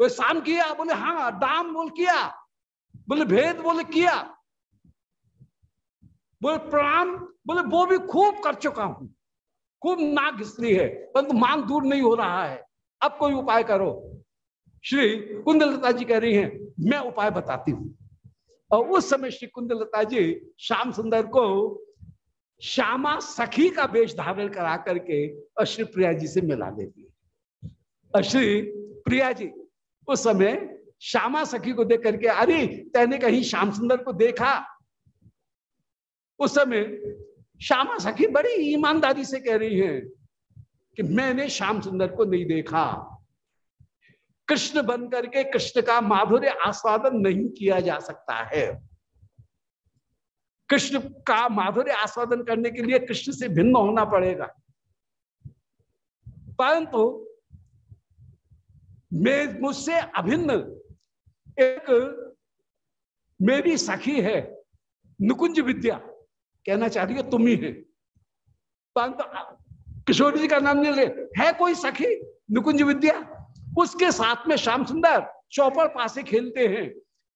कोई शाम किया? बोले हाँ दाम बोल किया, बोले, भेद बोले किया। बोले प्रणाम बोले, वो भी खूब कर चुका हूँ। खूब नाक घिसली है, परंतु मान दूर नहीं हो रहा है। अब कोई उपाय करो। श्री कुंदलता जी कह रही हैं, मैं उपाय बताती हूँ। और उस समय श्री कुंदलता जी श्याम सुंदर को श्यामा सखी का वेश धारण करा करके और श्री प्रिया जी से मिला देती है। और श्री प्रिया जी, उस समय श्यामा सखी को देख करके, अरे, तेने कहीं श्याम सुंदर को देखा? उस समय श्यामा सखी बड़ी ईमानदारी से कह रही है कि, मैंने श्याम सुंदर को नहीं देखा। कृष्ण बन करके कृष्ण का माधुर्य आस्वादन नहीं किया जा सकता है। कृष्ण का माधुर्य आस्वादन करने के लिए कृष्ण से भिन्न होना पड़ेगा। परंतु मैं, मुझसे अभिन्न एक मेरी सखी है, नुकुंज विद्या। कहना चाह रही है, तुम ही है। परंतु, किशोरी जी का नाम नहीं ले है कोई सखी, नुकुंज विद्या? उसके साथ में श्याम सुंदर चौपर पासे खेलते हैं।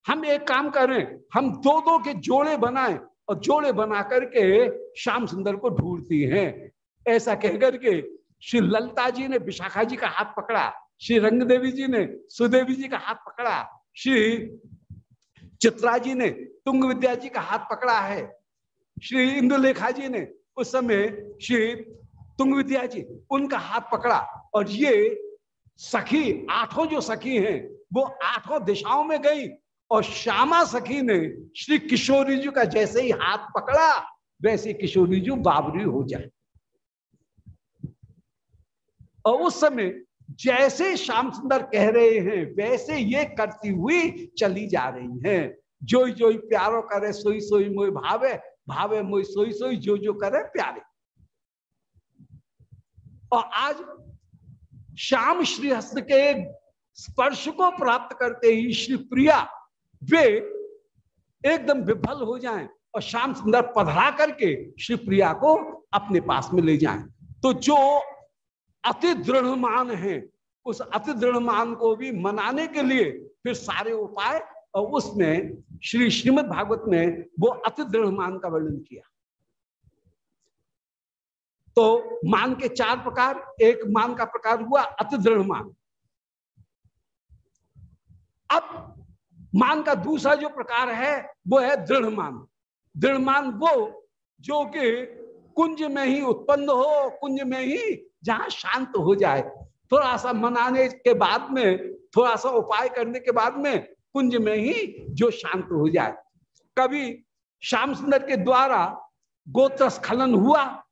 हम एक काम करें, हम दो दो के जोड़े बनाएँ और जोड़े बना करके श्याम सुंदर को ढूंढती हैं। ऐसा कहकर के श्री ललता जी ने, विशाखा जी का हाथ पकड़ा, श्री रंग देवी जी ने, सुदेवी जी का हाथ पकड़ा, श्री चित्रा जी ने, तुंग विद्या जी का हाथ पकड़ा है, श्री इंदुलेखा जी ने, उस समय श्री तुंग विद्या जी, उनका हाथ पकड़ा और ये सखी, आठों जो सखी हैं, वो आठों दिशाओं में गई और श्यामा सखी ने श्री किशोरी जी का जैसे ही हाथ पकड़ा, वैसे किशोरी जी बाबरी हो जाए। और उस समय जैसे श्याम सुंदर कह रहे हैं, वैसे ये करती हुई चली जा रही हैं। जो जो प्यारो करे, सोई सोई मोई भावे भावे मोई सोई सोई, जो जो करे प्यारे। और आज श्याम श्रीहस्त के स्पर्श को प्राप्त करते ही श्री प्रिया, वे एकदम विफल हो जाएँ और श्याम सुंदर पधरा करके श्री प्रिया को अपने पास में ले जाएँ। तो जो अति दृढ़ मान है, उस अति दृढ़ मान को भी मनाने के लिए फिर सारे उपाय, और उसमें श्री श्रीमद भागवत में वो अति दृढ़ मान का वर्णन किया। तो मान के चार प्रकार, एक मान का प्रकार हुआ अति दृढ़ मान। अब मान का दूसरा जो प्रकार है, वो है दृढ़ मान। दृढ़ मान वो जो कि कुंज में ही उत्पन्न हो, कुंज में ही जहाँ शांत हो जाए। थोड़ा सा मनाने के बाद में, थोड़ा सा उपाय करने के बाद में कुंज में ही जो शांत हो जाए। कभी श्याम सुंदर के द्वारा गोत्र स्खलन हुआ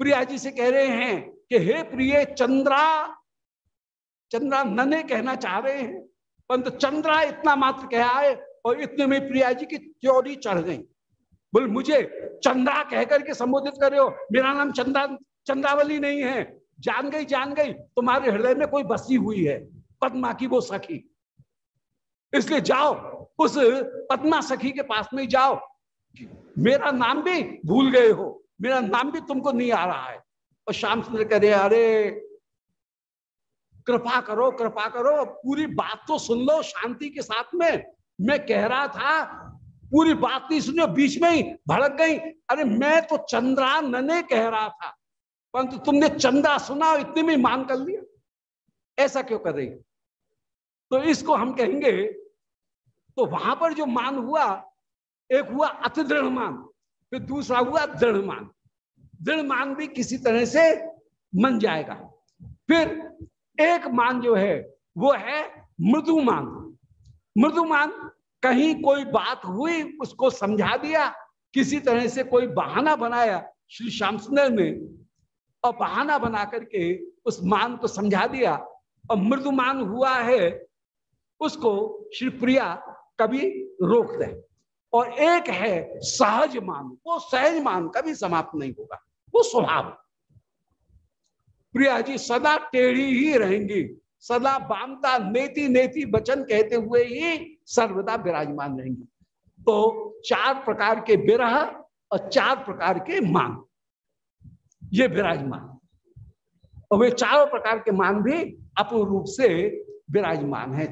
प्रिया जी से कह रहे हैं कि हे प्रिय चंद्रा चंद्रा नने कहना चाह रहे हैं, परंतु चंद्रा इतना मात्र कहा है और इतने में प्रिया जी की चोरी चढ़ गई। बोल, मुझे चंद्रा कहकर के संबोधित करे हो? मेरा नाम चंद्रा चंद्रावली नहीं है। जान गई जान गई, तुम्हारे हृदय में कोई बसी हुई है, पद्मा की वो सखी। इसलिए जाओ, उस पद्मा सखी के पास में जाओ। मेरा नाम भी भूल गए हो। मेरा नाम भी तुमको नहीं आ रहा है। और श्याम सुंदर कह रहे अरे, कृपा करो कृपा करो, पूरी बात तो सुन लो शांति के साथ में। मैं कह रहा था, पूरी बात नहीं सुनो बीच में ही भड़क गई। अरे, मैं तो चंद्रा नने कह रहा था, परंतु तुमने चंदा सुना इतने में मान कर लिया। ऐसा क्यों कर रही तो इसको हम कहेंगे तो वहाँ पर जो मान हुआ, एक हुआ अति दृढ़ मान। फिर दूसरा हुआ दृढ़ मान दृढ़ मान भी किसी तरह से मन जाएगा। फिर एक मान जो है, वो है मृदु मान मृदु मान कहीं कोई बात हुई, उसको समझा दिया, किसी तरह से कोई बहाना बनाया श्री श्याम सुंदर ने, और बहाना बना करके उस मान को समझा दिया, और मृदुमान हुआ है, उसको श्री प्रिया कभी रोक दे। और एक है सहज मान, वो सहज मान कभी समाप्त नहीं होगा, वो स्वभाव। प्रिया जी सदा टेढ़ी ही रहेंगी, सदा बामता नेति नेति वचन कहते हुए ही सर्वदा विराजमान रहेंगी। तो चार प्रकार के विरह और चार प्रकार के मान, ये विराजमान। और वे चारों प्रकार के मान भी अपूर्ण रूप से विराजमान है।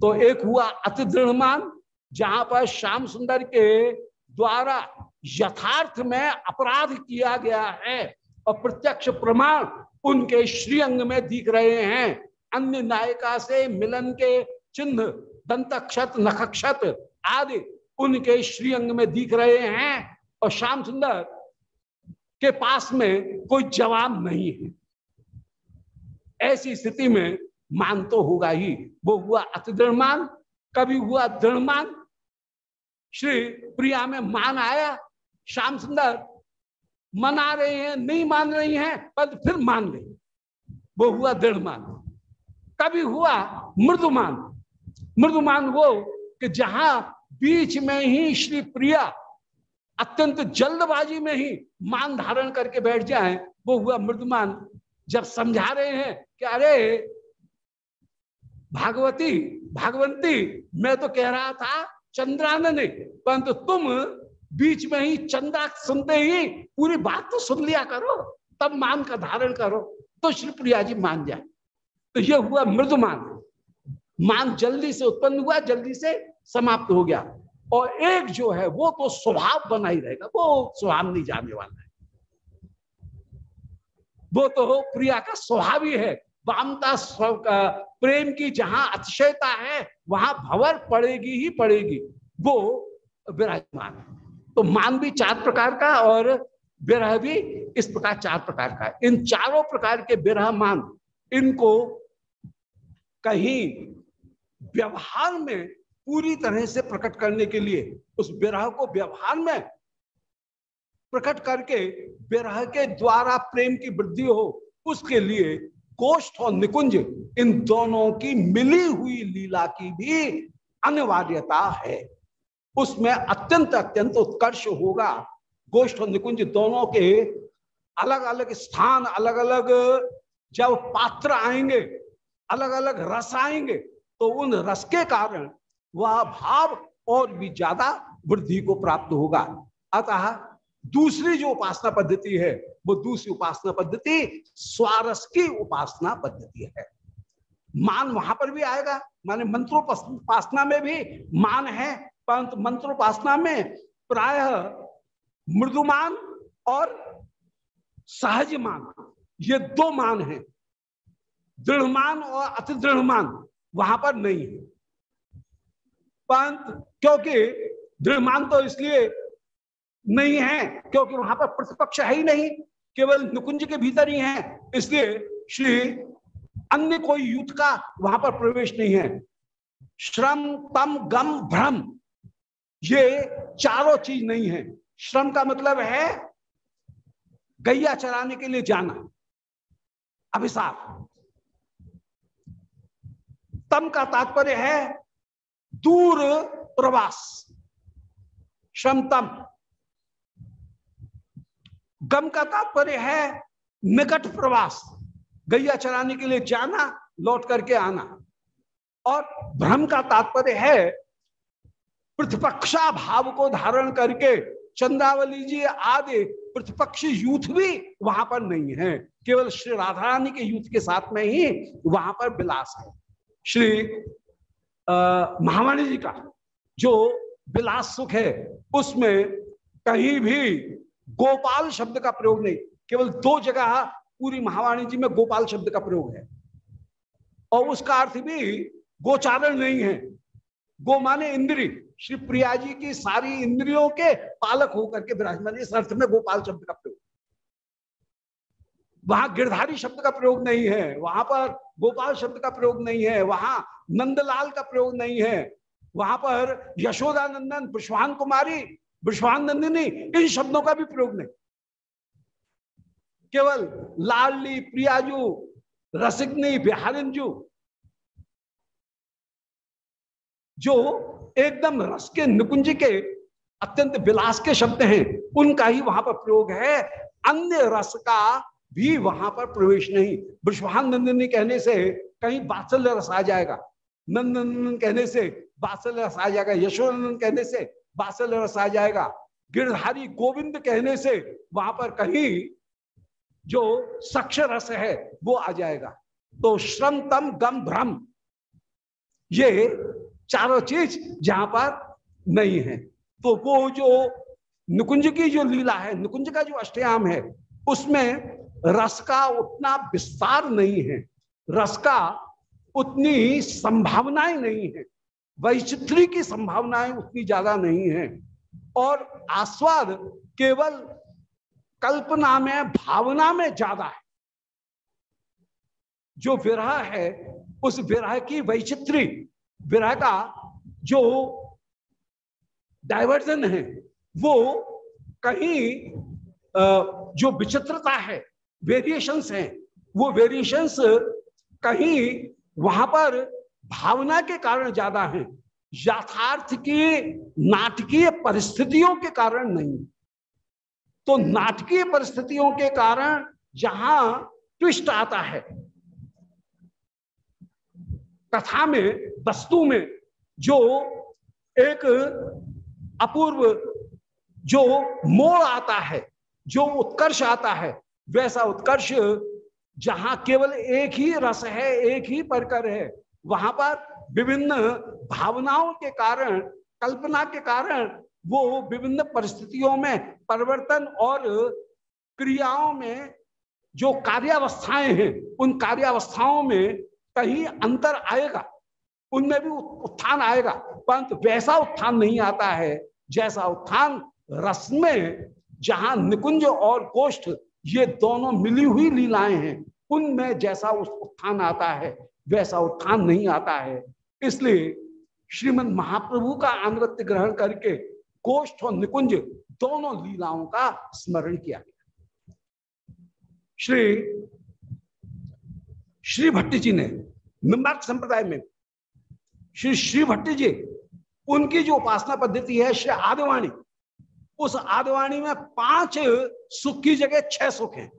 तो एक हुआ अति दृढ़ मान जहाँ पर श्याम सुंदर के द्वारा यथार्थ में अपराध किया गया है और प्रत्यक्ष प्रमाण उनके श्रीअंग में दिख रहे हैं। अन्य नायिका से मिलन के चिन्ह, दंतक्षत, नखक्षत आदि उनके श्रीअंग में दिख रहे हैं और श्याम सुंदर के पास में कोई जवाब नहीं है। ऐसी स्थिति में मान तो होगा ही। वो हुआ अति दृढ़ कभी हुआ दृढ़ श्री प्रिया में मान आया, श्याम सुंदर, मना रहे हैं, नहीं मान रही हैं पर फिर मान गई वो हुआ दृढ़ मान। कभी हुआ मृदुमान मृदुमान वो कि जहाँ बीच में ही श्री प्रिया अत्यंत जल्दबाजी में ही मान धारण करके बैठ जाए, वो हुआ मृदुमान जब समझा रहे हैं कि अरे, भागवती, भागवंती, मैं तो कह रहा था चंद्रानन परंतु तुम बीच में ही चंदा सुनते ही पूरी बात तो सुन लिया करो, तब मान का धारण करो। तो श्री प्रिया जी मान जाए। तो ये हुआ मृदुमान। मान जल्दी से उत्पन्न हुआ, जल्दी से समाप्त हो गया। और एक जो है, वो तो स्वभाव बना ही रहेगा, वो स्वभाव नहीं जाने वाला है। वो तो प्रिया का स्वभाव ही है। वामता प्रेम की जहाँ अतिशयता है, वहाँ भवर पड़ेगी ही पड़ेगी। वो विराजमान। तो मान भी चार प्रकार का और विरह भी इस प्रकार चार प्रकार का। है इन चारों प्रकार के विरह मान, इनको कहीं व्यवहार में पूरी तरह से प्रकट करने के लिए, उस विरह को व्यवहार में प्रकट करके विरह के द्वारा प्रेम की वृद्धि हो, उसके लिए गोष्ठ और निकुंज, इन दोनों की मिली हुई लीला की भी अनिवार्यता है। उसमें अत्यंत अत्यंत उत्कर्ष होगा। गोष्ठ और निकुंज दोनों के अलग अलग स्थान अलग अलग जब पात्र आएँगे अलग अलग रस आएँगे तो उन रस के कारण वह भाव और भी ज़्यादा वृद्धि को प्राप्त होगा। अतः दूसरी जो उपासना पद्धति है, वो दूसरी उपासना पद्धति स्वारस की उपासना पद्धति है। मान वहाँ पर भी आएगा, माने मंत्रोपासना में भी मान है, परंतु मंत्रोपासना में प्राय मृदुमान और सहज मान ये दो मान है। दृढ़मान और अति दृढ़मान वहाँ पर नहीं है। परंतु क्योंकि दृढ़मान तो इसलिए नहीं है, क्योंकि वहाँ पर प्रतिपक्ष है ही नहीं, केवल निकुंज के भीतर ही है। इसलिए श्री अन्य कोई युद्ध का वहाँ पर प्रवेश नहीं है। श्रम, तम, गम, भ्रम, ये चारों चीज़ नहीं है। श्रम का मतलब है गैया चराने के लिए जाना। अभिशाप। तम का तात्पर्य है दूर प्रवास। श्रमतम गम का तात्पर्य है निकट प्रवास, गैया चराने के लिए जाना, लौट करके आना। और भ्रम का तात्पर्य है, प्रतिपक्षा भाव को धारण करके चंद्रावली जी आदि प्रतिपक्ष यूथ भी वहाँ पर नहीं है। केवल श्री राधा रानी के यूथ के साथ में ही वहाँ पर विलास है। श्री महावाणी जी का जो विलास सुख है, उसमें कहीं भी गोपाल शब्द का प्रयोग नहीं, केवल दो जगह पूरी महावाणी जी में गोपाल शब्द का प्रयोग है। और उसका अर्थ भी गोचारण नहीं है। गो माने इंद्री, श्री प्रिया जी की सारी इंद्रियों के पालक होकर के विराजमान, इस अर्थ में गोपाल शब्द का प्रयोग। वहाँ गिरधारी शब्द का प्रयोग नहीं है, वहाँ पर गोपाल शब्द का प्रयोग नहीं है, वहाँ नंदलाल का प्रयोग नहीं है, वहाँ पर यशोदानंदन विश्वान कुमारी विश्वान नंदिनी इन शब्दों का भी प्रयोग नहीं। केवल लालली प्रियाजू, रसिकनी, बिहारिंजू, जो एकदम रस के, निकुंज के, अत्यंत विलास के शब्द हैं, उनका ही वहाँ पर प्रयोग है। अन्य रस का भी वहाँ पर प्रवेश नहीं। विश्वान नंदिनी कहने से कहीं बात्सल्य रस आ जाएगा। नंदन कहने से बात्सल्य रस आ जाएगा। यशोनंदन कहने से बात्सल्य रस आ जाएगा। गिरधारी गोविंद कहने से वहाँ पर कहीं जो सक्ष रस है, वो आ जाएगा। तो श्रम तम गम भ्रम, ये चारों चीज़ जहाँ पर नहीं है। तो वो जो निकुंज की जो लीला है, निकुंज का जो अष्टयाम है, उसमें रस का उतना विस्तार नहीं है। रस का उतनी संभावनाएँ नहीं है। वैचित्री की संभावनाएँ उतनी ज़्यादा नहीं है। और आस्वाद केवल कल्पना में, भावना में ज़्यादा है। जो विरह है, उस विरह की वैचित्री, विरह का जो डाइवर्जन है, वो कहीं जो विचित्रता है वेरिएशंस हैं, वो वेरिएशंस कहीं वहाँ पर भावना के कारण ज़्यादा है, यथार्थ की नाटकीय परिस्थितियों के कारण नहीं। तो नाटकीय परिस्थितियों के कारण जहाँ ट्विस्ट आता है, कथा में, वस्तु में, जो एक अपूर्व, जो मोड़ आता है, जो उत्कर्ष आता है, वैसा उत्कर्ष जहाँ केवल एक ही रस है, एक ही परकर है वहाँ पर विभिन्न भावनाओं के कारण, कल्पना के कारण वो विभिन्न परिस्थितियों में परिवर्तन और क्रियाओं में जो कार्यावस्थाएँ हैं, उन कार्यावस्थाओं में कहीं अंतर आएगा। उनमें भी उत्थान आएगा। परंतु वैसा उत्थान नहीं आता है। जैसा उत्थान रस में जहाँ निकुंज और गोष्ठ ये दोनों मिली हुई लीलाएँ हैं, उनमें जैसा उस उत्थान आता है वैसा उत्थान नहीं आता है। इसलिए श्रीमद महाप्रभु का अनुगत्य ग्रहण करके गोष्ठ और निकुंज दोनों लीलाओं का स्मरण किया गया। श्री श्री भट्टी जी ने निम्बार्क संप्रदाय में श्री श्री भट्टी जी, उनकी जो उपासना पद्धति है, श्री आदिवाणी, उस आदिवाणी में पाँच सुख की जगह छह सुख हैं।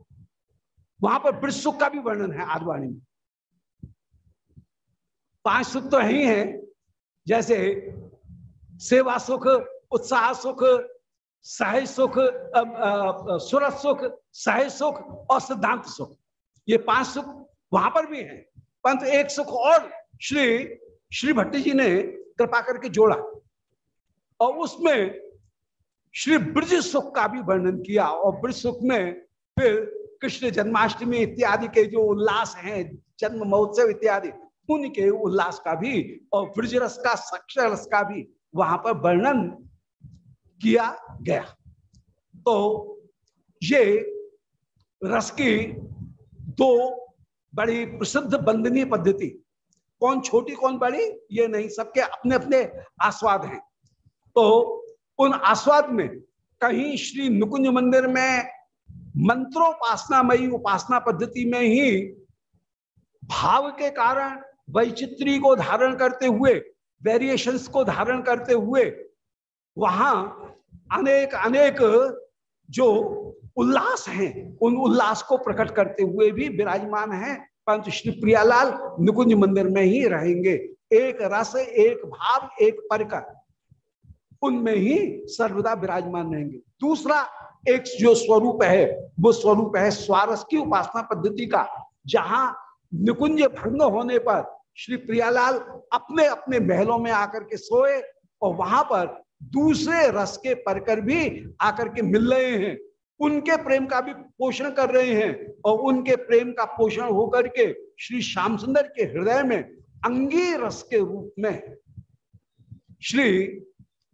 वहाँ पर वृक्ष सुख का भी वर्णन है आदिवाणी में। पाँच सुख तो ही है जैसे सेवा सुख, उत्साह सुख, सहज सुख सुरत सुख, सहज सुख और सिद्धांत सुख। ये पाँच सुख वहाँ पर भी है। परंतु एक सुख और श्री श्री भट्टी जी ने कृपा करके जोड़ा और उसमें श्री ब्रज सुख का भी वर्णन किया और ब्रज सुख में फिर कृष्ण जन्माष्टमी इत्यादि के जो उल्लास हैं, जन्म महोत्सव इत्यादि उनके उल्लास का भी और ब्रज रस का सक्षर रस का भी वहाँ पर वर्णन किया गया। तो ये रस की दो बड़ी प्रसिद्ध बंदनीय पद्धति। कौन छोटी, कौन बड़ी, ये नहीं, सबके अपने अपने आस्वाद हैं। तो उन आस्वाद में कहीं श्री नुकुंज मंदिर में मंत्रोपासनामयी उपासना पद्धति में ही भाव के कारण वैचित्री को धारण करते हुए वेरिएशंस को धारण करते हुए, वहाँ अनेक अनेक जो उल्लास हैं, उन उल्लास को प्रकट करते हुए भी विराजमान हैं परंतु श्री प्रियालाल, निकुंज मंदिर में ही रहेंगे। एक रस, एक भाव, एक परकर। उनमें ही सर्वदा विराजमान रहेंगे। दूसरा एक जो स्वरूप है, वो स्वरूप है स्वारस की उपासना पद्धति का, जहाँ निकुंज भंग होने पर श्री प्रियालाल अपने अपने महलों में आकर के सोए और वहाँ पर दूसरे रस के परकर भी आकर के मिल रहे हैं। उनके प्रेम का भी पोषण कर रहे हैं और उनके प्रेम का पोषण होकर के श्री श्याम सुंदर के हृदय में अंगी रस के रूप में श्री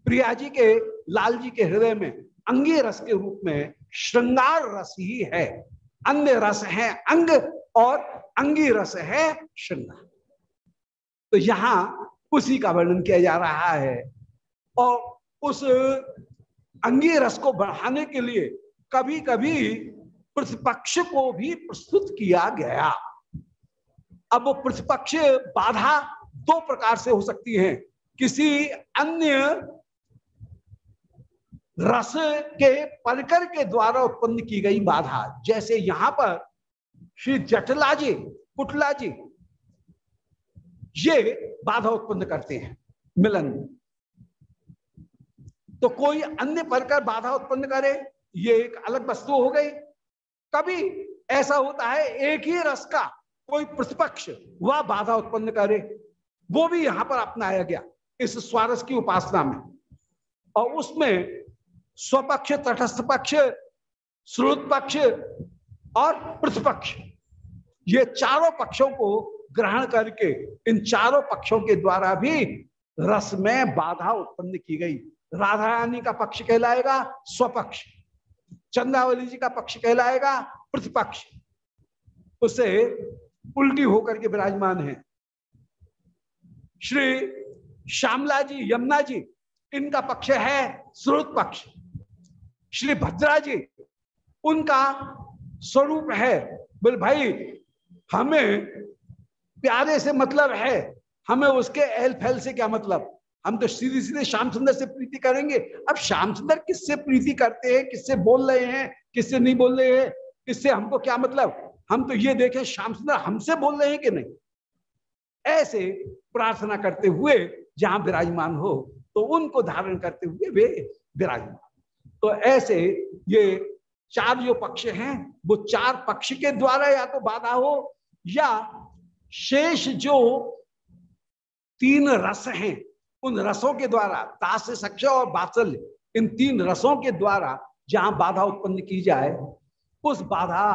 प्रिया जी के, लाल जी के हृदय में अंगी रस के रूप में श्रृंगार रस ही है। अन्य रस है अंग और अंगी रस है श्रृंगार। तो यहाँ उसी का वर्णन किया जा रहा है। और उस अंगी रस को बढ़ाने के लिए कभी कभी प्रतिपक्ष को भी प्रस्तुत किया गया। अब वो प्रतिपक्ष बाधा दो प्रकार से हो सकती है। किसी अन्य रस के परकर के द्वारा उत्पन्न की गई बाधा, जैसे यहाँ पर श्री जटला जी, कुटला जी ये बाधा उत्पन्न करते हैं, मिलन। तो कोई अन्य परकर बाधा उत्पन्न करे, ये एक अलग वस्तु हो गई। कभी ऐसा होता है, एक ही रस का कोई प्रतिपक्ष वह बाधा उत्पन्न करे, वो भी यहाँ पर अपनाया गया, इस स्वारस की उपासना में। और उसमें स्वपक्ष, तटस्थ पक्ष, श्रोत पक्ष और प्रतिपक्ष, ये चारों पक्षों को ग्रहण करके इन चारों पक्षों के द्वारा भी रस में बाधा उत्पन्न की गई। राधा रानी का पक्ष कहलाएगा, स्वपक्ष। चंद्रावली जी का पक्ष कहलाएगा, प्रतिपक्ष। उसे उल्टी होकर के विराजमान है। श्री श्यामला जी, यमुना जी, इनका पक्ष है स्रोत पक्ष। श्री भद्रा जी, उनका स्वरूप है, बोले भाई, हमें प्यारे से मतलब है। हमें उसके एल फैल से क्या मतलब? हम तो सीधे सीधे श्याम सुंदर से प्रीति करेंगे। अब श्याम सुंदर किससे प्रीति करते हैं? किससे बोल रहे हैं? किससे नहीं बोल रहे हैं? इससे हमको क्या मतलब? हम तो ये देखें, श्याम सुंदर हमसे बोल रहे हैं कि नहीं? ऐसे प्रार्थना करते हुए जहाँ विराजमान हो तो उनको धारण करते हुए वे विराजमान। तो ऐसे ये चार जो पक्ष हैं, वो चार पक्ष के द्वारा या तो बाधा हो, या शेष जो तीन रस हैं, उन रसों के द्वारा दास सक्ष और बात्सल्य इन तीन रसों के द्वारा जहाँ बाधा उत्पन्न की जाए, उस बाधा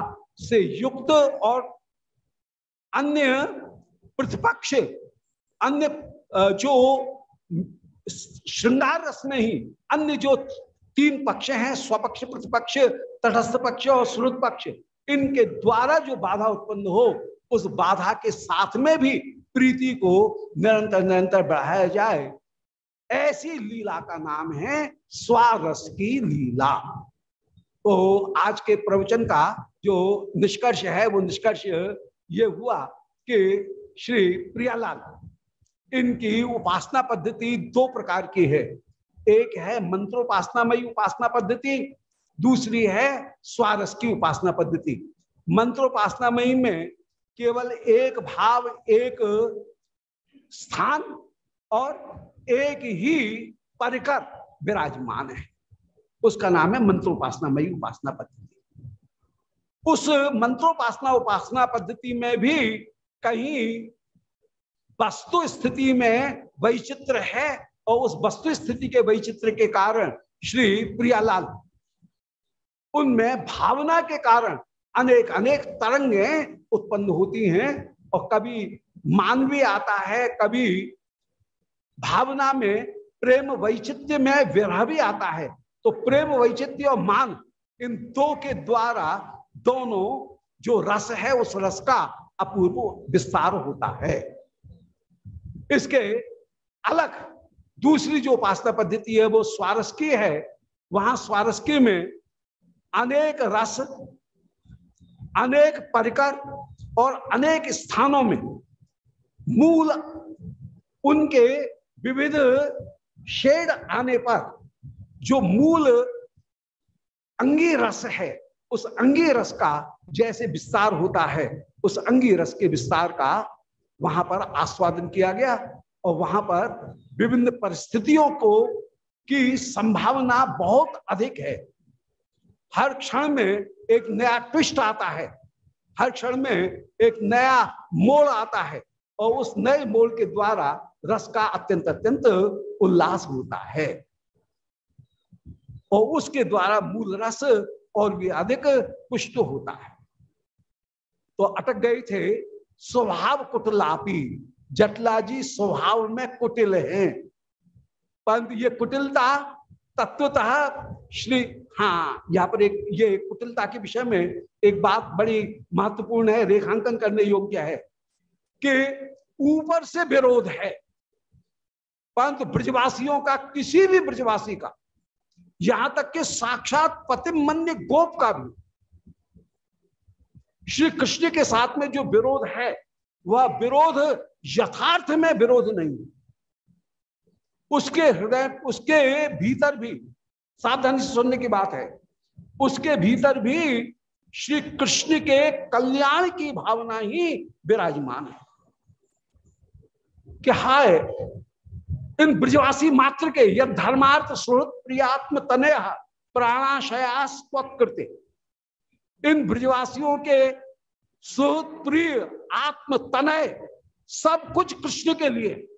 से युक्त और अन्य प्रतिपक्ष, अन्य जो श्रृंगार रस में ही, अन्य जो तीन पक्ष हैं, स्वपक्ष, प्रतिपक्ष, तटस्थ पक्ष और श्रुत पक्ष, इनके द्वारा जो बाधा उत्पन्न हो उस बाधा के साथ में भी प्रीति को निरंतर निरंतर बढ़ाया जाए। ऐसी लीला का नाम है स्वारस की लीला। तो आज के प्रवचन का जो निष्कर्ष है, वो निष्कर्ष ये हुआ कि श्री प्रियालाल, इनकी उपासना पद्धति दो प्रकार की है। एक है मंत्रोपासनामयी उपासना पद्धति, दूसरी है स्वारस की उपासना पद्धति। मंत्रोपासनामयी में केवल एक भाव, एक स्थान और एक ही परिकर विराजमान है। उसका नाम है मंत्रोपासनामयी उपासना पद्धति। उस मंत्रोपासना, उपासना पद्धति में भी कहीं वस्तु स्थिति में वैचित्र है और उस वस्तु स्थिति के वैचित्र के कारण श्री प्रियालाल, उनमें भावना के कारण अनेक अनेक तरंगे उत्पन्न होती हैं और कभी मानवीय आता है, कभी भावना में, प्रेम वैचित्य में विरह भी आता है। तो प्रेम वैचित्य और मान इन दो के द्वारा दोनों जो रस है, उस रस का अपूर्व विस्तार होता है। इसके अलग दूसरी जो उपासना पद्धति है, वो स्वारस की है। वहाँ स्वारस की में अनेक रस अनेक परिकर और अनेक स्थानों में मूल उनके विविध शेड आने पर जो मूल अंगी रस है, उस अंगी रस का जैसे विस्तार होता है, उस अंगी रस के विस्तार का वहाँ पर आस्वादन किया गया और वहाँ पर विभिन्न परिस्थितियों को की संभावना बहुत अधिक है। हर क्षण में एक नया ट्विस्ट आता है। हर क्षण में एक नया मोड़ आता है और उस नए मोड़ के द्वारा रस का अत्यंत अत्यंत उल्लास होता है। और उसके द्वारा मूल रस और भी अधिक पुष्ट होता है। तो अटक गए थे स्वभाव कुटलापी। जटला जी स्वभाव में कुटिल हैं। परंतु ये कुटिलता तत्वतः श्री हाँ यहाँ पर एक, ये कुटिलता के विषय में एक बात बड़ी महत्वपूर्ण है, रेखांकन करने योग्य है कि ऊपर से विरोध है। परंतु ब्रजवासियों का, किसी भी ब्रजवासी का, यहाँ तक कि साक्षात पतिमन्य गोप का भी, श्री कृष्ण के साथ में जो विरोध है, वह विरोध यथार्थ में विरोध नहीं उसके हृदय, उसके भीतर भी, सावधानी से सुनने की बात है, उसके भीतर भी श्री कृष्ण के कल्याण की भावना ही विराजमान है। कि हाय, इन ब्रजवासी मात्र के यद धर्मार्थ सुहृत प्रियात्म तनय प्राणाशयास्पत्कृत्य इन ब्रजवासियों के सुहृत प्रिय आत्म तनय सब कुछ कृष्ण के लिए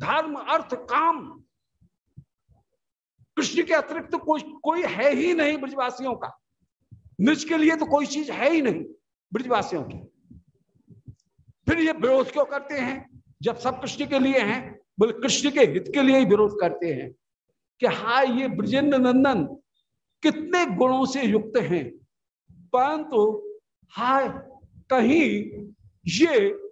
धर्म, अर्थ, काम। कृष्ण के अतिरिक्त तो कोई कोई है ही नहीं ब्रजवासियों का। निज के लिए तो कोई चीज़ है ही नहीं ब्रजवासियों की। फिर ये विरोध क्यों करते हैं? जब सब कृष्ण के लिए हैं, बोले, कृष्ण के हित के लिए ही विरोध करते हैं कि हा ये ब्रजेंद्र नंदन कितने गुणों से युक्त हैं। परंतु हा कहीं ये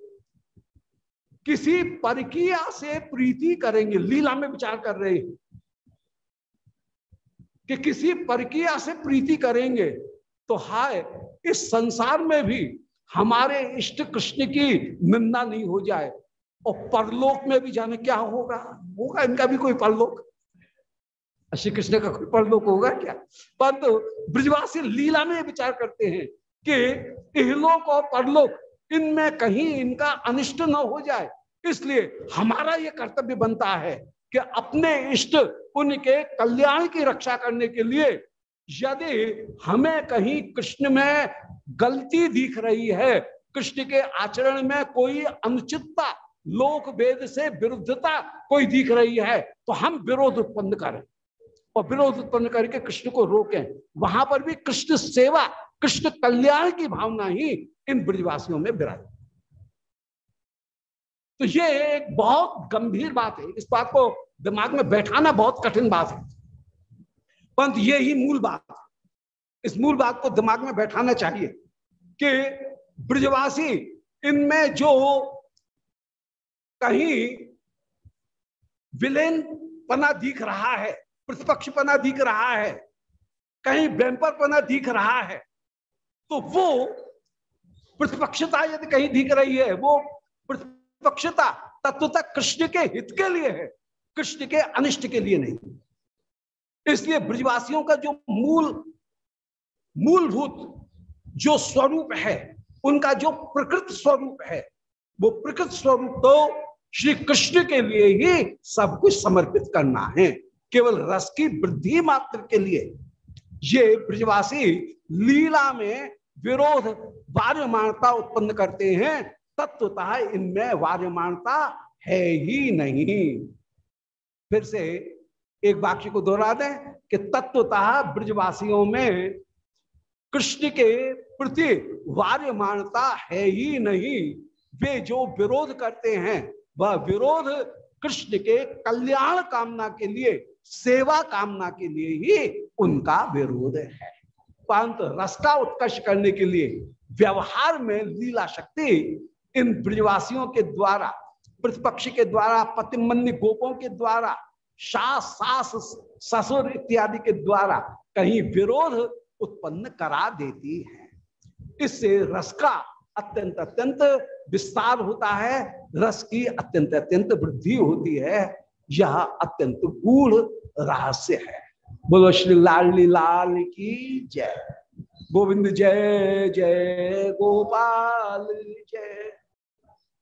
किसी प्रक्रिया से प्रीति करेंगे, लीला में विचार कर रहे हैं कि किसी प्रक्रिया से प्रीति करेंगे तो हाय, इस संसार में भी हमारे इष्ट कृष्ण की निंदा नहीं हो जाए। और परलोक में भी जाने क्या होगा? होगा इनका भी कोई परलोक? श्री कृष्ण का कोई परलोक होगा क्या? परंतु तो ब्रजवासी लीला में विचार करते हैं कि इहलोक और परलोक, इनमें कहीं इनका अनिष्ट न हो जाए। इसलिए हमारा यह कर्तव्य बनता है कि अपने इष्ट उनके कल्याण की रक्षा करने के लिए यदि हमें कहीं कृष्ण में गलती दिख रही है, कृष्ण के आचरण में कोई अनुचितता लोक वेद से विरुद्धता कोई दिख रही है तो हम विरोध उत्पन्न करें। और विरोध उत्पन्न करके कृष्ण को रोकें। वहाँ पर भी कृष्ण सेवा, कृष्ण कल्याण की भावना ही इन ब्रजवासियों में विराज तो ये एक बहुत गंभीर बात है। इस बात को दिमाग में बैठाना बहुत कठिन बात है। परंतु ये ही मूल बात। इस मूल बात को दिमाग में बैठाना चाहिए कि ब्रजवासी, इनमें जो कहीं विलेन पना दिख रहा है प्रतिपक्ष पना दिख रहा है, कहीं बैंपर पना दिख रहा है तो वो प्रतिपक्षता यदि कहीं दिख रही है, वो प्रतिपक्षता तत्वता कृष्ण के हित के लिए है, कृष्ण के अनिष्ट के लिए नहीं। इसलिए ब्रजवासियों का जो मूल, मूलभूत जो स्वरूप है, उनका जो प्रकृत स्वरूप है, वो प्रकृत स्वरूप तो श्री कृष्ण के लिए ही सब कुछ समर्पित करना है। केवल रस की वृद्धि मात्र के लिए। ये ब्रजवासी लीला में विरोध, वार्यमानता उत्पन्न करते हैं तत्वतः इनमें वार्यमानता है ही नहीं। फिर से एक वाक्य को दोहरा दें कि तत्वतः ब्रजवासियों में कृष्ण के प्रति वार्यमानता है ही नहीं। वे जो विरोध करते हैं, वह विरोध कृष्ण के कल्याण कामना के लिए, सेवा कामना के लिए ही उनका विरोध है। परंतु रस का उत्कर्ष करने के लिए व्यवहार में लीला शक्ति इन ब्रजवासियों के द्वारा, प्रतिपक्ष के द्वारा, पतिमन्य गोपों के द्वारा, सास सास, ससुर इत्यादि के द्वारा कहीं विरोध उत्पन्न करा देती है। इससे रस का अत्यंत अत्यंत विस्तार होता है, रस की अत्यंत अत्यंत वृद्धि होती है, यह अत्यंत गूढ़ रहस्य है। बोलो श्री लाली लाल की जय। गोविंद जय जय गोपाल, जय।